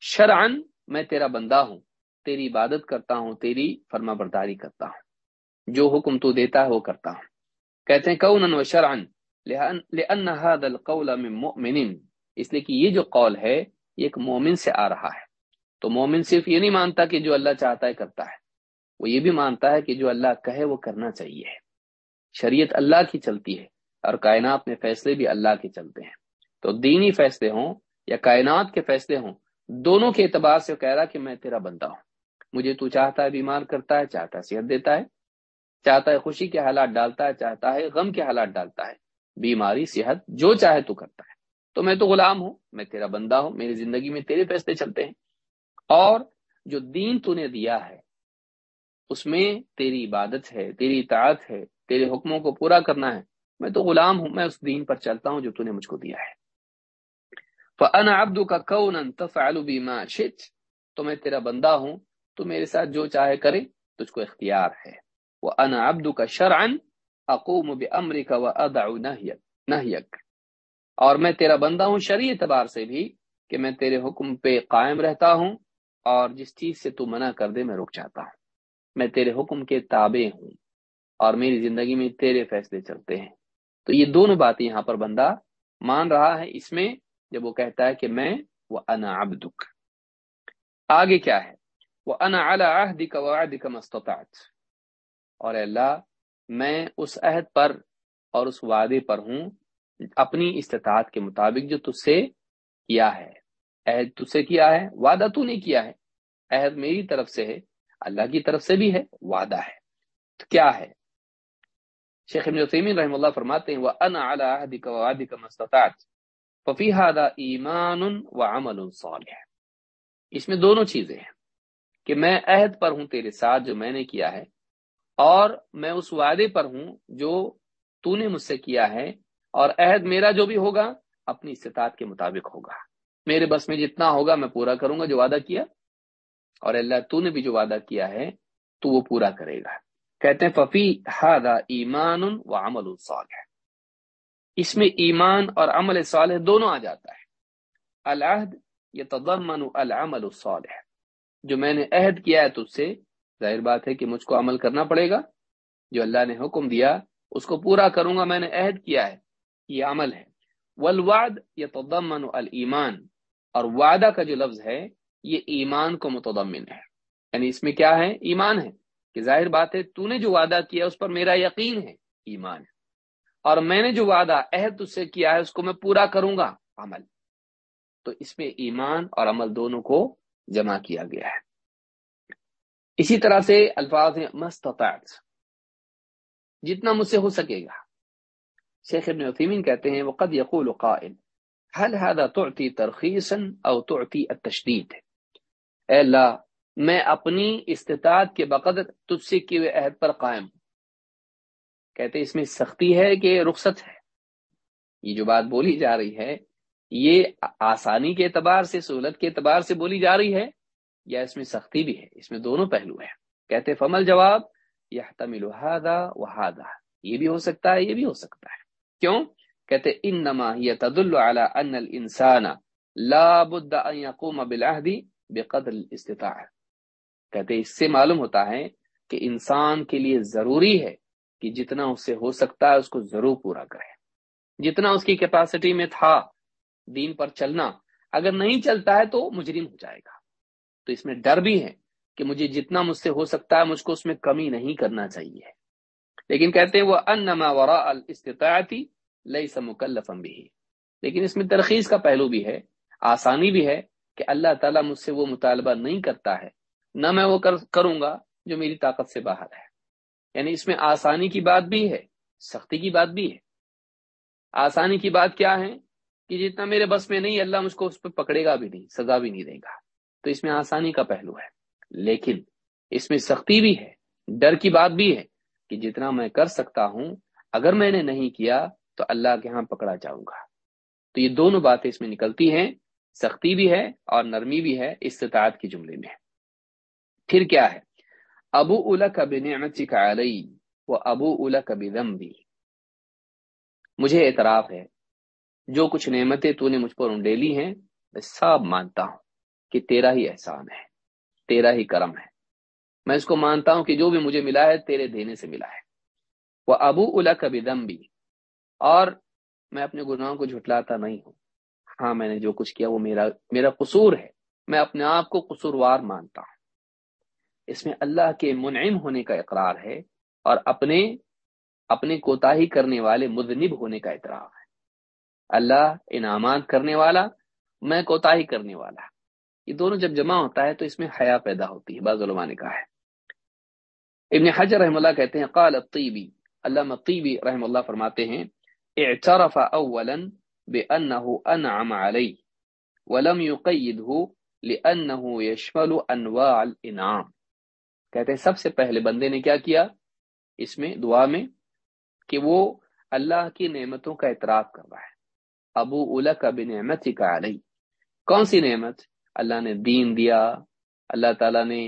شرعن میں تیرا بندہ ہوں، تیری عبادت کرتا ہوں، تیری فرما برداری کرتا ہوں۔ جو حکم تو دیتا ہے، وہ کرتا ہوں۔ کہتے ہیں کون و شرعن لأن هذا القول من مؤمن۔ اس لیے کہ یہ جو قول ہے، یہ ایک مومن سے آ رہا ہے۔ تو مومن صرف یہ نہیں مانتا کہ جو اللہ چاہتا ہے، کرتا ہے۔ وہ یہ بھی مانتا ہے کہ جو اللہ کہے وہ کرنا چاہیے شریعت اللہ کی چلتی ہے اور کائنات میں فیصلے بھی اللہ کے چلتے ہیں۔ تو دینی فیصلے ہوں یا کائنات کے فیصلے ہوں، دونوں کے اعتبار سے کہہ رہا کہ میں تیرا بندہ ہوں۔ مجھے تو چاہتا ہے بیمار کرتا ہے، چاہتا ہے صحت دیتا ہے، چاہتا ہے خوشی کے حالات ڈالتا ہے، چاہتا ہے غم کے حالات ڈالتا ہے۔ بیماری، صحت، جو چاہے تو کرتا ہے۔ تو میں تو غلام ہوں، میں تیرا بندہ ہوں، میری زندگی میں تیرے فیصلے چلتے ہیں۔ اور جو دین تو نے دیا ہے اس میں تیری عبادت ہے، تیری اطاعت ہے، تیرے حکموں کو پورا کرنا ہے۔ میں تو غلام ہوں، میں اس دین پر چلتا ہوں جو تو نے مجھ کو دیا ہے۔ فَأَنَا عَبْدُكَ كَوْنًا تَفْعَلُ بِمَا شِتْ تو میں تیرا بندہ ہوں، تو میرے ساتھ جو چاہے کرے، تجھ کو اختیار ہے۔ وأنا عبدك شرعا اقوم بأمرك وأدع نهيك۔ اور میں تیرا بندہ ہوں شرعی اعتبار سے بھی کہ میں تیرے حکم پہ قائم رہتا ہوں اور جس چیز سے تو منع کر دے، میں رک جاتا ہوں۔ میں تیرے حکم کے تابع ہوں اور میری زندگی میں تیرے فیصلے چلتے ہیں۔ تو یہ دونوں باتیں یہاں پر بندہ مان رہا ہے۔ اس میں جب وہ کہتا ہے کہ میں وہ انا عبدک۔ آگے کیا ہے؟ وہ انا مستطعت اور اللہ، میں اس عہد پر اور اس وعدے پر ہوں، اپنی استطاعت کے مطابق جو تج سے کیا ہے۔ عہد تج سے کیا ہے؟ وعدہ تو نہیں کیا ہے۔ عہد میری طرف سے ہے۔ اللہ کی طرف سے بھی ہے، وعدہ ہے۔ تو کیا ہے؟ شیخ ابن عثیمین رحم اللہ فرماتے ہیں، وَأَنَا عَلَىٰ عَهْدِكَ وَعَدِكَ مَسْتَطَعْتِ فَفِي هَذَا ایمان وعمل صالح۔ اس میں دونوں چیزیں ہیں کہ میں عہد پر ہوں تیرے ساتھ جو میں نے کیا ہے، اور میں اس وعدے پر ہوں جو تو نے مجھ سے کیا ہے، اور عہد میرا جو بھی ہوگا، اپنی استطاعت کے مطابق ہوگا۔ میرے بس میں جتنا ہوگا، میں پورا کروں گا جو وعدہ کیا۔ اور اللہ تو نے بھی جو وعدہ کیا ہے تو وہ پورا کرے گا۔ کہتے ہیں، ففی ہادا ایمان و عمل الصالح اس میں ایمان اور عمل صالح دونوں آ جاتا ہے۔ العہد یہ تضمن العمل الصالح جو میں نے عہد کیا ہے تجھ سے، ظاہر بات ہے کہ مجھ کو عمل کرنا پڑے گا۔ جو اللہ نے حکم دیا، اس کو پورا کروں گا، میں نے عہد کیا ہے۔ یہ عمل ہے۔ والوعد يتضمن الایمان۔ اور وعدہ کا جو لفظ ہے یہ ایمان کو متضمن ہے۔ یعنی اس میں کیا ہے؟ ایمان ہے۔ کہ ظاہر بات ہے، تو نے جو وعدہ کیا اس پر میرا یقین ہے، ایمان ہے۔ اور میں نے جو وعدہ عہد اس سے کیا ہے، اس کو میں پورا کروں گا، عمل۔ تو اس میں ایمان اور عمل دونوں کو جمع کیا گیا ہے۔ اسی طرح سے الفاظ ہیں مستطاعت جتنا مجھ سے ہو سکے گا۔ شیخ ابن عثیمین کہتے ہیں، وقد يقول قائل، هل هذا تعطي ترخیصا او تعطي التشدید؟ اے اللہ، میں اپنی استطاعت کے بقدر تجھ سے کیے عہد پر قائم ہوں۔ کہتے اس میں سختی ہے کہ رخصت ہے۔ یہ جو بات بولی جا رہی ہے، یہ آسانی کے اعتبار سے، سہولت کے اعتبار سے بولی جا رہی ہے یا اس میں سختی بھی ہے؟ اس میں دونوں پہلو ہیں۔ کہتے فمل جواب یہ تمل وحادہ یہ بھی ہو سکتا ہے، یہ بھی ہو سکتا ہے۔ کیوں؟ کہتے انما یہ تد اللہ ان الانسان لا بد ان يقوم بالعهد بقدر الاستطاعت کہتے اس سے معلوم ہوتا ہے کہ انسان کے لیے ضروری ہے کہ جتنا اس سے ہو سکتا ہے، اس کو ضرور پورا کرے۔ جتنا اس کی کیپیسٹی میں تھا دین پر چلنا، اگر نہیں چلتا ہے تو مجرم ہو جائے گا۔ تو اس میں ڈر بھی ہے کہ مجھے جتنا مجھ سے ہو سکتا ہے، مجھ کو اس میں کمی نہیں کرنا چاہیے۔ لیکن کہتے ہیں وہ انما وراء الاستطاعتی لیس مکلفا بھی لیکن اس میں ترخیص کا پہلو بھی ہے، آسانی بھی ہے کہ اللہ تعالیٰ مجھ سے وہ مطالبہ نہیں کرتا ہے، نہ میں وہ کروں گا جو میری طاقت سے باہر ہے۔ یعنی اس میں آسانی کی بات بھی ہے، سختی کی بات بھی ہے۔ آسانی کی بات کیا ہے کہ جتنا میرے بس میں نہیں، اللہ مجھ کو اس پہ پکڑے گا بھی نہیں، سزا بھی نہیں دے گا۔ تو اس میں آسانی کا پہلو ہے۔ لیکن اس میں سختی بھی ہے، ڈر کی بات بھی ہے کہ جتنا میں کر سکتا ہوں، اگر میں نے نہیں کیا تو اللہ کے ہاں پکڑا جاؤں گا۔ تو یہ دونوں باتیں اس میں نکلتی ہیں۔ سختی بھی ہے اور نرمی بھی ہے استطاعت کی جملے میں۔ پھر کیا ہے؟ ابو اولا کا بنعمت ابو اولا کا بھی مجھے اعتراف ہے، جو کچھ نعمتیں تو نے مجھ پر انڈیلی ہیں، میں سب مانتا ہوں کہ تیرا ہی احسان ہے، تیرا ہی کرم ہے۔ میں اس کو مانتا ہوں کہ جو بھی مجھے ملا ہے، تیرے دینے سے ملا ہے۔ وہ ابو الا کا بھی اور میں اپنے گناہوں کو جھٹلاتا نہیں ہوں۔ ہاں میں نے جو کچھ کیا وہ میرا میرا قصور ہے۔ میں اپنے آپ کو قصوروار مانتا ہوں۔ اس میں اللہ کے منعم ہونے کا اقرار ہے اور اپنے اپنے کوتاہی کرنے والے مذنب ہونے کا اعتراف ہے۔ اللہ انعامات کرنے والا، میں کوتاہی کرنے والا۔ یہ دونوں جب جمع ہوتا ہے تو اس میں حیا پیدا ہوتی ہے، بعض علماء نے کہا ہے۔ ابن حجر رحم اللہ کہتے ہیں، قال الطیبی۔ اللہ طیبی رحم اللہ فرماتے ہیں، اعترف اولا بانه انعم علی ولم يقيده لانه يشمل انواع الانعام کہتے ہیں، سب سے پہلے بندے نے کیا کیا؟ اس میں، دعا میں، کہ وہ اللہ کی نعمتوں کا اعتراف کر رہا ہے ابو اولا کا بنعمت کا علی کون سی نعمت؟ اللہ نے دین دیا، اللہ تعالیٰ نے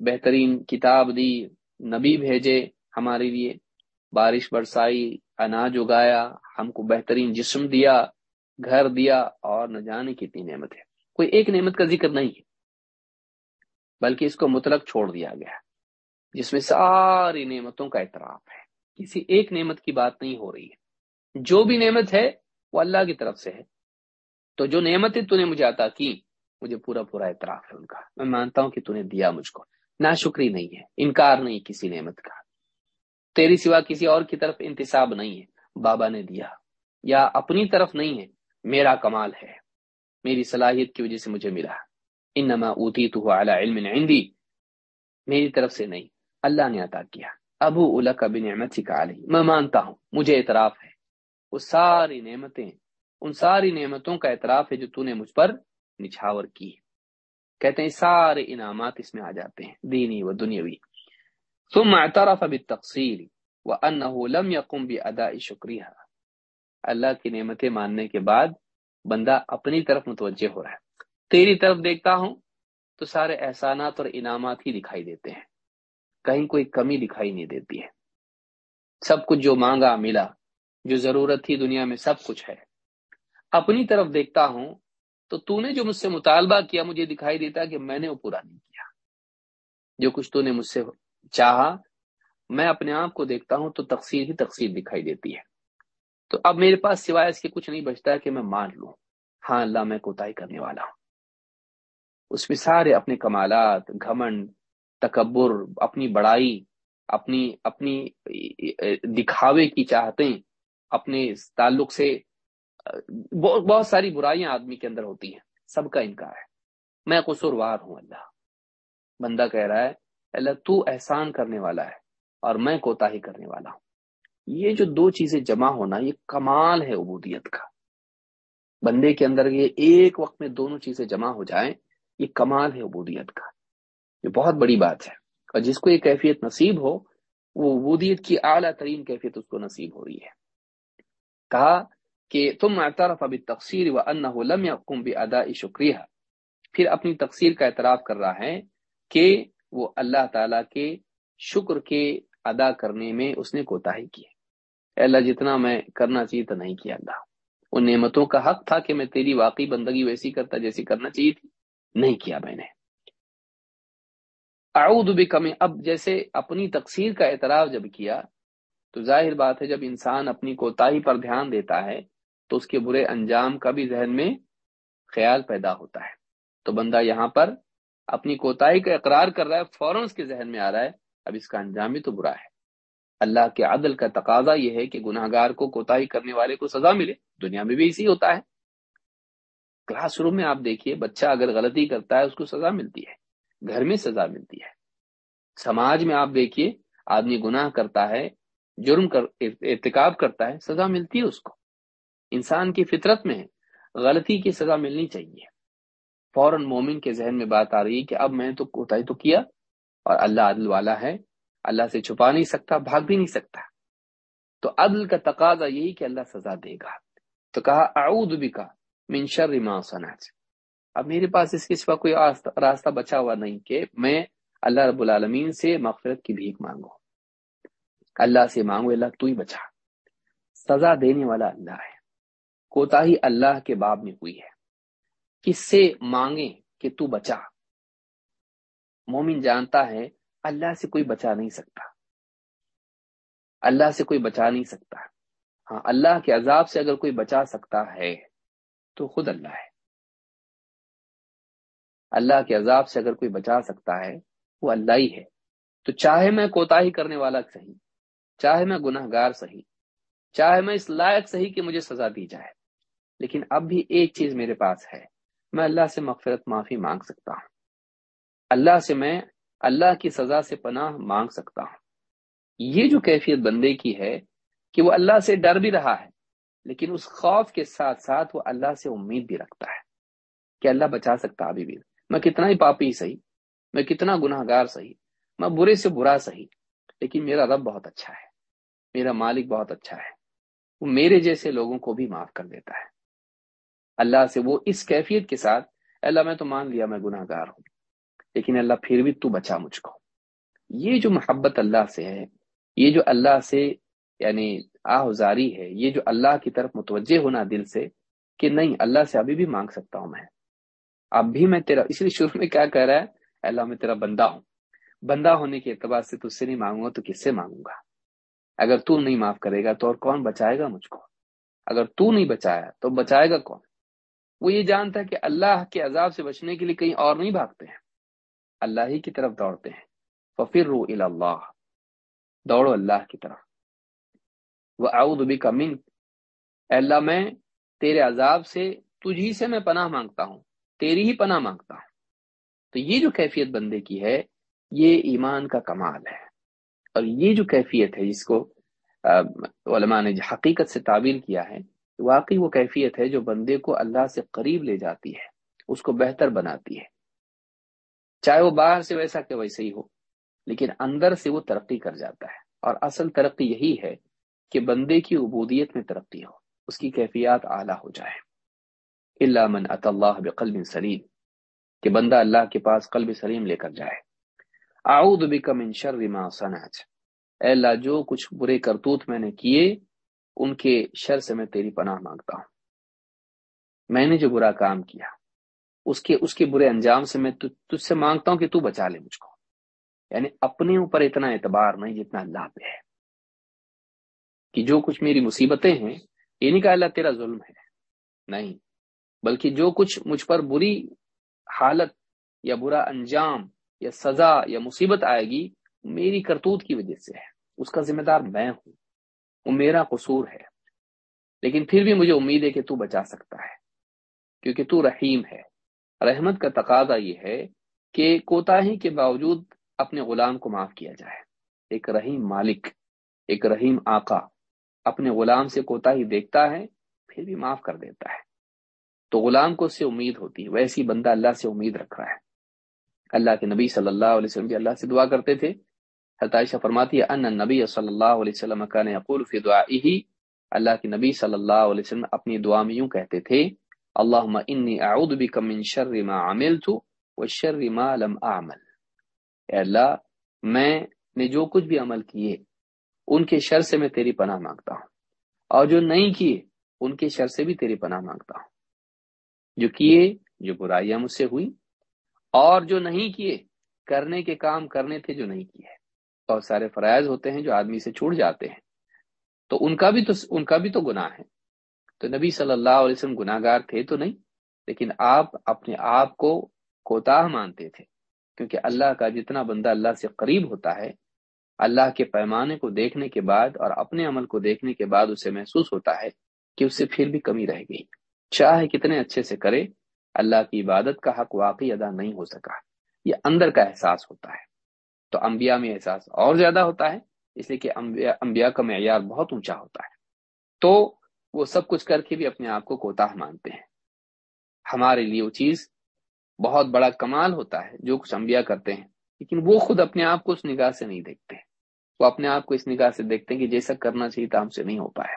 بہترین کتاب دی، نبی بھیجے ہمارے لیے. بارش برسائی، اناج اگایا، ہم کو بہترین جسم دیا، گھر دیا اور نہ جانے کتنی نعمت ہے۔ کوئی ایک نعمت کا ذکر نہیں ہے، بلکہ اس کو مطلق چھوڑ دیا گیا جس میں ساری نعمتوں کا اعتراف ہے۔ کسی ایک نعمت کی بات نہیں ہو رہی ہے۔ جو بھی نعمت ہے، وہ اللہ کی طرف سے ہے۔ تو جو نعمتیں تو نے مجھے عطا کی، مجھے پورا پورا اعتراف ہے ان کا۔ میں مانتا ہوں کہ تو نے دیا مجھ کو۔ نہ شکری نہیں ہے، انکار نہیں کسی نعمت کا۔ تیری سوا کسی اور کی طرف انتصاب نہیں ہے۔ بابا نے دیا۔ یا اپنی طرف نہیں ہے۔ میرا کمال ہے۔ میری صلاحیت کی وجہ سے مجھے ملا۔ انما اوتی تو علم عندی۔ میری طرف سے نہیں۔ اللہ نے عطا کیا۔ ابو اولا کا بنعمت سکھا لی میں مانتا ہوں۔ مجھے اعتراف ہے۔ وہ ساری نعمتیں، ان ساری نعمتوں کا اعتراف ہے جو تو نے مجھ پر نچھاور کی۔ کہتے ہیں سارے انعامات اس میں آ جاتے ہیں۔ دینی و دنیاوی۔ ثم اعترف بالتقصیر وانه لم يقم باداء شکریہ اللہ کی نعمتیں ماننے کے بعد بندہ اپنی طرف متوجہ ہو رہا ہے۔ تیری طرف دیکھتا ہوں تو سارے احسانات اور انعامات ہی دکھائی دیتے ہیں۔ کہیں کوئی کمی دکھائی نہیں دیتی ہے۔ سب کچھ جو مانگا ملا، جو ضرورت تھی دنیا میں سب کچھ ہے۔ اپنی طرف دیکھتا ہوں تو تو نے جو مجھ سے مطالبہ کیا، مجھے دکھائی دیتا کہ میں نے وہ پورا نہیں کیا۔ جو کچھ تو نے مجھ سے چاہا، میں اپنے آپ کو دیکھتا ہوں تو تقسیر ہی تقسیر دکھائی دیتی ہے۔ تو اب میرے پاس سوائے اس کے کچھ نہیں بچتا کہ میں مان لوں۔ ہاں اللہ میں کوتاہی کرنے والا ہوں۔ اس میں سارے اپنے کمالات، گھمنڈ، تکبر، اپنی بڑائی، اپنی اپنی دکھاوے کی چاہتے اپنے تعلق سے بہت بہت ساری برائیاں آدمی کے اندر ہوتی ہیں۔ سب کا انکار ہے۔ میں قصوروار ہوں، اللہ۔ بندہ کہہ رہا ہے اللہ تو احسان کرنے والا ہے اور میں کوتا ہی کرنے والا ہوں۔ یہ جو دو چیزیں جمع ہونا، یہ کمال ہے عبودیت کا۔ بندے کے اندر یہ ایک وقت میں دونوں چیزیں جمع ہو جائیں، یہ کمال ہے عبودیت کا۔ یہ بہت بڑی بات ہے۔ اور جس کو یہ کیفیت نصیب ہو، وہ عبودیت کی اعلیٰ ترین کیفیت اس کو نصیب ہو رہی ہے۔ کہا کہ تم اعترف ابھی تقسیر و ان وہ اللہ تعالی کے شکر کے ادا کرنے میں اس نے کوتاہی کی اللہ، جتنا میں کرنا چاہیے تو نہیں کیا اللہ۔ ان نعمتوں کا حق تھا کہ میں تیری واقعی بندگی ویسی کرتا جیسی کرنا چاہیے تھی، نہیں کیا میں نے۔ اعوذ بکم اب جیسے اپنی تقسیر کا اعتراف جب کیا، تو ظاہر بات ہے جب انسان اپنی کوتاہی پر دھیان دیتا ہے، تو اس کے برے انجام کا بھی ذہن میں خیال پیدا ہوتا ہے۔ تو بندہ یہاں پر اپنی کوتاہی کا اقرار کر رہا ہے، فوراً اس کے ذہن میں آ رہا ہے، اب اس کا انجام بھی تو برا ہے۔ اللہ کے عدل کا تقاضا یہ ہے کہ گناہ گار کو کوتاہی کرنے والے کو سزا ملے۔ دنیا میں بھی اسی ہوتا ہے۔ کلاس روم میں آپ دیکھیے، بچہ اگر غلطی کرتا ہے، اس کو سزا ملتی ہے۔ گھر میں سزا ملتی ہے۔ سماج میں آپ دیکھیے، آدمی گناہ کرتا ہے، جرم کر، ارتکاب کرتا ہے، سزا ملتی ہے اس کو۔ انسان کی فطرت میں غلطی کی سزا ملنی چاہیے۔ فوراً مومن کے ذہن میں بات آ رہی ہے کہ اب میں تو کوتاہی تو کیا اور اللہ عدل والا ہے، اللہ سے چھپا نہیں سکتا، بھاگ بھی نہیں سکتا۔ تو عدل کا تقاضا یہی کہ اللہ سزا دے گا۔ تو کہا، اعوذ بکا من شر ما صنعت۔ اب میرے پاس اس کے سوا کوئی راستہ بچا ہوا نہیں کہ میں اللہ رب العالمین سے مغفرت کی بھیک مانگو اللہ سے مانگو، اللہ تو ہی بچا۔ سزا دینے والا اللہ ہے۔ کوتا ہی اللہ کے باب میں ہوئی ہے۔ کس سے مانگے کہ تو بچا۔ مومن جانتا ہے اللہ سے کوئی بچا نہیں سکتا۔ اللہ سے کوئی بچا نہیں سکتا۔ ہاں اللہ کے عذاب سے اگر کوئی بچا سکتا ہے تو خود اللہ ہے۔ اللہ کے عذاب سے اگر کوئی بچا سکتا ہے، وہ اللہ ہی ہے۔ تو چاہے میں کوتا ہی کرنے والا صحیح، چاہے میں گناہ گار صحیح، چاہے میں اس لائق صحیح کہ مجھے سزا دی جائے، لیکن اب بھی ایک چیز میرے پاس ہے۔ میں اللہ سے مغفرت معافی مانگ سکتا ہوں۔ اللہ سے میں اللہ کی سزا سے پناہ مانگ سکتا ہوں۔ یہ جو کیفیت بندے کی ہے کہ وہ اللہ سے ڈر بھی رہا ہے، لیکن اس خوف کے ساتھ ساتھ وہ اللہ سے امید بھی رکھتا ہے کہ اللہ بچا سکتا ابھی بھی۔ میں کتنا ہی پاپی صحیح، میں کتنا گناہ گار صحیح، میں برے سے برا صحیح، لیکن میرا رب بہت اچھا ہے، میرا مالک بہت اچھا ہے، وہ میرے جیسے لوگوں کو بھی معاف کر دیتا ہے۔ اللہ سے وہ اس کیفیت کے ساتھ، اللہ میں تو مان لیا میں گناہ گار ہوں، لیکن اللہ پھر بھی تو بچا مجھ کو۔ یہ جو محبت اللہ سے ہے، یہ جو اللہ سے یعنی آہذاری ہے، یہ جو اللہ کی طرف متوجہ ہونا دل سے کہ نہیں، اللہ سے ابھی بھی مانگ سکتا ہوں میں۔ اب بھی میں تیرا، اس لیے شروع میں کیا کہہ رہا ہے، اللہ میں تیرا بندہ ہوں۔ بندہ ہونے کے اعتبار سے تجھ سے نہیں مانگوں گا تو کس سے مانگوں گا؟ اگر تو نہیں معاف کرے گا تو اور کون بچائے گا مجھ کو؟ اگر تو نہیں بچایا تو بچائے گا کون؟ وہ یہ جانتا ہے کہ اللہ کے عذاب سے بچنے کے لیے کہیں اور نہیں بھاگتے ہیں۔ اللہ ہی کی طرف دوڑتے ہیں۔ ففر رو اللہ دوڑو اللہ کی طرف۔ وہ اعود بھی کا اللہ، میں تیرے عذاب سے تجھی سے میں پناہ مانگتا ہوں۔ تیری ہی پناہ مانگتا ہوں۔ تو یہ جو کیفیت بندے کی ہے، یہ ایمان کا کمال ہے۔ اور یہ جو کیفیت ہے، جس کو علماء نے حقیقت سے تعبیر کیا ہے واقعی وہ کیفیت ہے جو بندے کو اللہ سے قریب لے جاتی ہے، اس کو بہتر بناتی ہے۔ چاہے وہ باہر سے ویسا کہ ویسے ہی ہو، لیکن اندر سے وہ ترقی کر جاتا ہے۔ اور اصل ترقی یہی ہے کہ بندے کی عبودیت میں ترقی ہو، اس کی کیفیات اعلیٰ ہو جائے۔ اللہ من اللہ بقلب سلیم، کہ بندہ اللہ کے پاس قلب سلیم لے کر جائے۔ اعوذ بک من شر ما صنعت۔ اے اللہ، جو کچھ برے کرتوت میں نے کیے ان کے شر سے میں تیری پناہ مانگتا ہوں۔ میں نے جو برا کام کیا، اس کے اس کے برے انجام سے میں تجھ سے مانگتا ہوں کہ تو بچا لے مجھ کو۔ یعنی اپنے اوپر اتنا اعتبار نہیں جتنا اللہ پہ ہے۔ کہ جو کچھ میری مصیبتیں ہیں، یہ نہیں کہا اللہ تیرا ظلم ہے، نہیں، بلکہ جو کچھ مجھ پر بری حالت یا برا انجام یا سزا یا مصیبت آئے گی، میری کرتوت کی وجہ سے ہے۔ اس کا ذمہ دار میں ہوں۔ وہ میرا قصور ہے۔ لیکن پھر بھی مجھے امید ہے کہ تو بچا سکتا ہے، کیونکہ تو رحیم ہے۔ رحمت کا تقاضا یہ ہے کہ کوتاہی کے باوجود اپنے غلام کو معاف کیا جائے۔ ایک رحیم مالک، ایک رحیم آقا اپنے غلام سے کوتا ہی دیکھتا ہے، پھر بھی معاف کر دیتا ہے۔ تو غلام کو اس سے امید ہوتی ہے، ویسی بندہ اللہ سے امید رکھ رہا ہے۔ اللہ کے نبی صلی اللہ علیہ وسلم بھی اللہ سے دعا کرتے تھے حتائشہ فرماتی ہے ان نبی صلی اللہ علیہ وسلم کا یقول فی دعائه، اللہ کے نبی صلی اللہ علیہ وسلم اپنی دعا میں یوں کہتے تھے، اللہم انی اعوذ بک من شر ما عملت وشر ما لم اعمل. اے اللہ، میں نے جو کچھ بھی عمل کیے، ان کے شر سے میں تیری پناہ مانگتا ہوں، اور جو نہیں کیے، ان کے شر سے بھی تیری پناہ مانگتا ہوں۔ جو کیے، جو برائیاں مجھ سے ہوئی اور جو نہیں کیے، کرنے کے کام کرنے تھے جو نہیں کیے۔ بہت سارے فرائض ہوتے ہیں جو آدمی سے چھوٹ جاتے ہیں۔ تو ان کا بھی تو ان کا بھی تو گناہ ہے۔ تو نبی صلی اللہ علیہ وسلم گناہ گار تھے تو نہیں، لیکن آپ اپنے آپ کو کوتاہ مانتے تھے۔ کیونکہ اللہ کا جتنا بندہ اللہ سے قریب ہوتا ہے، اللہ کے پیمانے کو دیکھنے کے بعد اور اپنے عمل کو دیکھنے کے بعد اسے محسوس ہوتا ہے کہ اس سے پھر بھی کمی رہ گئی۔ چاہے کتنے اچھے سے کرے، اللہ کی عبادت کا حق واقعی ادا نہیں ہو سکا۔ یہ اندر کا احساس ہوتا ہے۔ تو انبیاء میں احساس اور زیادہ ہوتا ہے، اس لیے کہ انبیاء انبیاء کا معیار بہت اونچا ہوتا ہے۔ تو وہ سب کچھ کر کے بھی اپنے آپ کو کوتاہ مانتے ہیں۔ ہمارے لیے وہ چیز بہت بڑا کمال ہوتا ہے جو کچھ انبیاء کرتے ہیں، لیکن وہ خود اپنے آپ کو اس نگاہ سے نہیں دیکھتے۔ وہ اپنے آپ کو اس نگاہ سے دیکھتے ہیں کہ جیسا کرنا چاہیے تھا ہم سے نہیں ہو پایا۔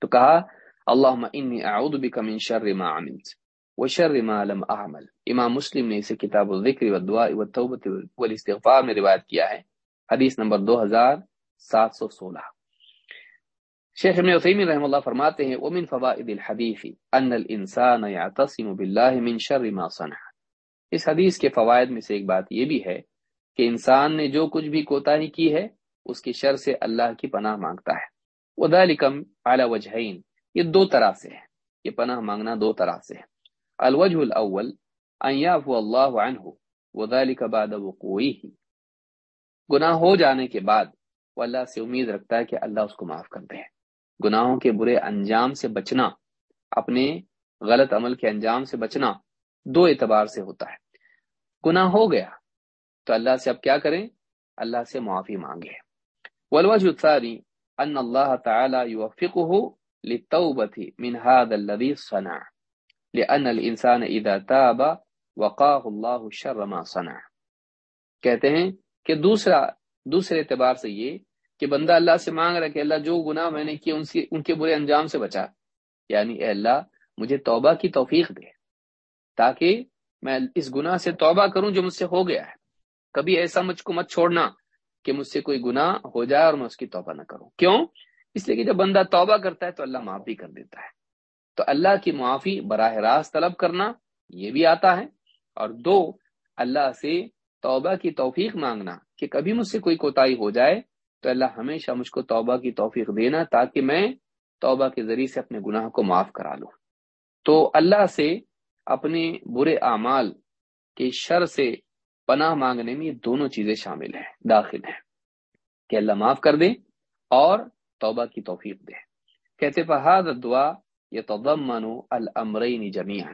تو کہا اللہ انی اعوذ بک من شر ما عملت۔ وشر ما لم اعمل امام مسلم نے اسے کتاب الذکر والدعاء والتوبہ والاستغفار میں روایت کیا ہے۔ حدیث نمبر دو ہزار سات سو سولہ۔ شیخ ابن عثیمین رحم اللہ فرماتے ہیں، ومن فوائد الحدیث ان الانسان يعتصم بالله من شر ما صنع۔ اس حدیث کے فوائد میں سے ایک بات یہ بھی ہے کہ انسان نے جو کچھ بھی کوتاہی کی ہے، اس کی شر سے اللہ کی پناہ مانگتا ہے۔ وذالکم علی وجہین یہ دو طرح سے ہے یہ پناہ مانگنا دو طرح سے ہے الوجہ الاول ان یعفو اللہ عنہ وذالک بعد وقوعه. گناہ ہو جانے کے بعد وہ اللہ سے امید رکھتا ہے کہ اللہ اس کو معاف کر دے۔ گناہوں کے برے انجام سے بچنا، اپنے غلط عمل کے انجام سے بچنا دو اعتبار سے ہوتا ہے۔ گناہ ہو گیا تو اللہ سے اب کیا کریں؟ اللہ سے معافی مانگے۔ والوجه الثاني ان الله تعالى يوفقه للتوبه من هذا الذي صنع۔ لان الانسان اذا تاب وقاه الله شر ما صنع. کہتے ہیں کہ دوسرا دوسرے اعتبار سے یہ کہ بندہ اللہ سے مانگ رہا کہ اللہ جو گناہ میں نے کیے ان سے ان کے برے انجام سے بچا۔ یعنی اے اللہ، مجھے توبہ کی توفیق دے تاکہ میں اس گناہ سے توبہ کروں جو مجھ سے ہو گیا ہے۔ کبھی ایسا مجھ کو مت چھوڑنا کہ مجھ سے کوئی گناہ ہو جائے اور میں اس کی توبہ نہ کروں۔ کیوں؟ اس لیے کہ جب بندہ توبہ کرتا ہے تو اللہ معاف بھی کر دیتا ہے۔ تو اللہ کی معافی براہ راست طلب کرنا یہ بھی آتا ہے۔ اور دو، اللہ سے توبہ کی توفیق مانگنا کہ کبھی مجھ سے کوئی کوتاہی ہو جائے تو اللہ ہمیشہ مجھ کو توبہ کی توفیق دینا تاکہ میں توبہ کے ذریعے سے اپنے گناہ کو معاف کرا لوں۔ تو اللہ سے اپنے برے اعمال کے شر سے پناہ مانگنے میں یہ دونوں چیزیں شامل ہیں، داخل ہیں۔ کہ اللہ معاف کر دے اور توبہ کی توفیق دے۔ کہتے فہاد دعا یہ الامرین جمیعا۔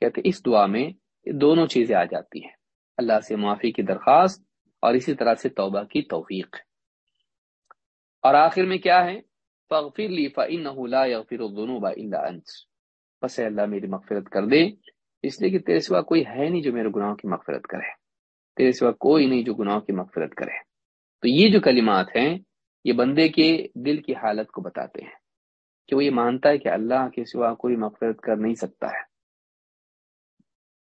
کہتے اس دعا میں دونوں چیزیں آ جاتی ہیں۔ اللہ سے معافی کی درخواست اور اسی طرح سے توبہ کی توفیق۔ اور آخر میں کیا ہے؟ فغفر لی فإنه لا يغفر الذنوب الا انت۔ پس اللہ، میری مغفرت کر دے۔ اس لیے کہ تیرے سوا کوئی ہے نہیں جو میرے گناہوں کی مغفرت کرے۔ تیرے سوا کوئی نہیں جو گناہوں کی مغفرت کرے۔ تو یہ جو کلمات ہیں، یہ بندے کے دل کی حالت کو بتاتے ہیں۔ کہ وہ یہ مانتا ہے کہ اللہ کے سوا کوئی مغفرت کر نہیں سکتا ہے۔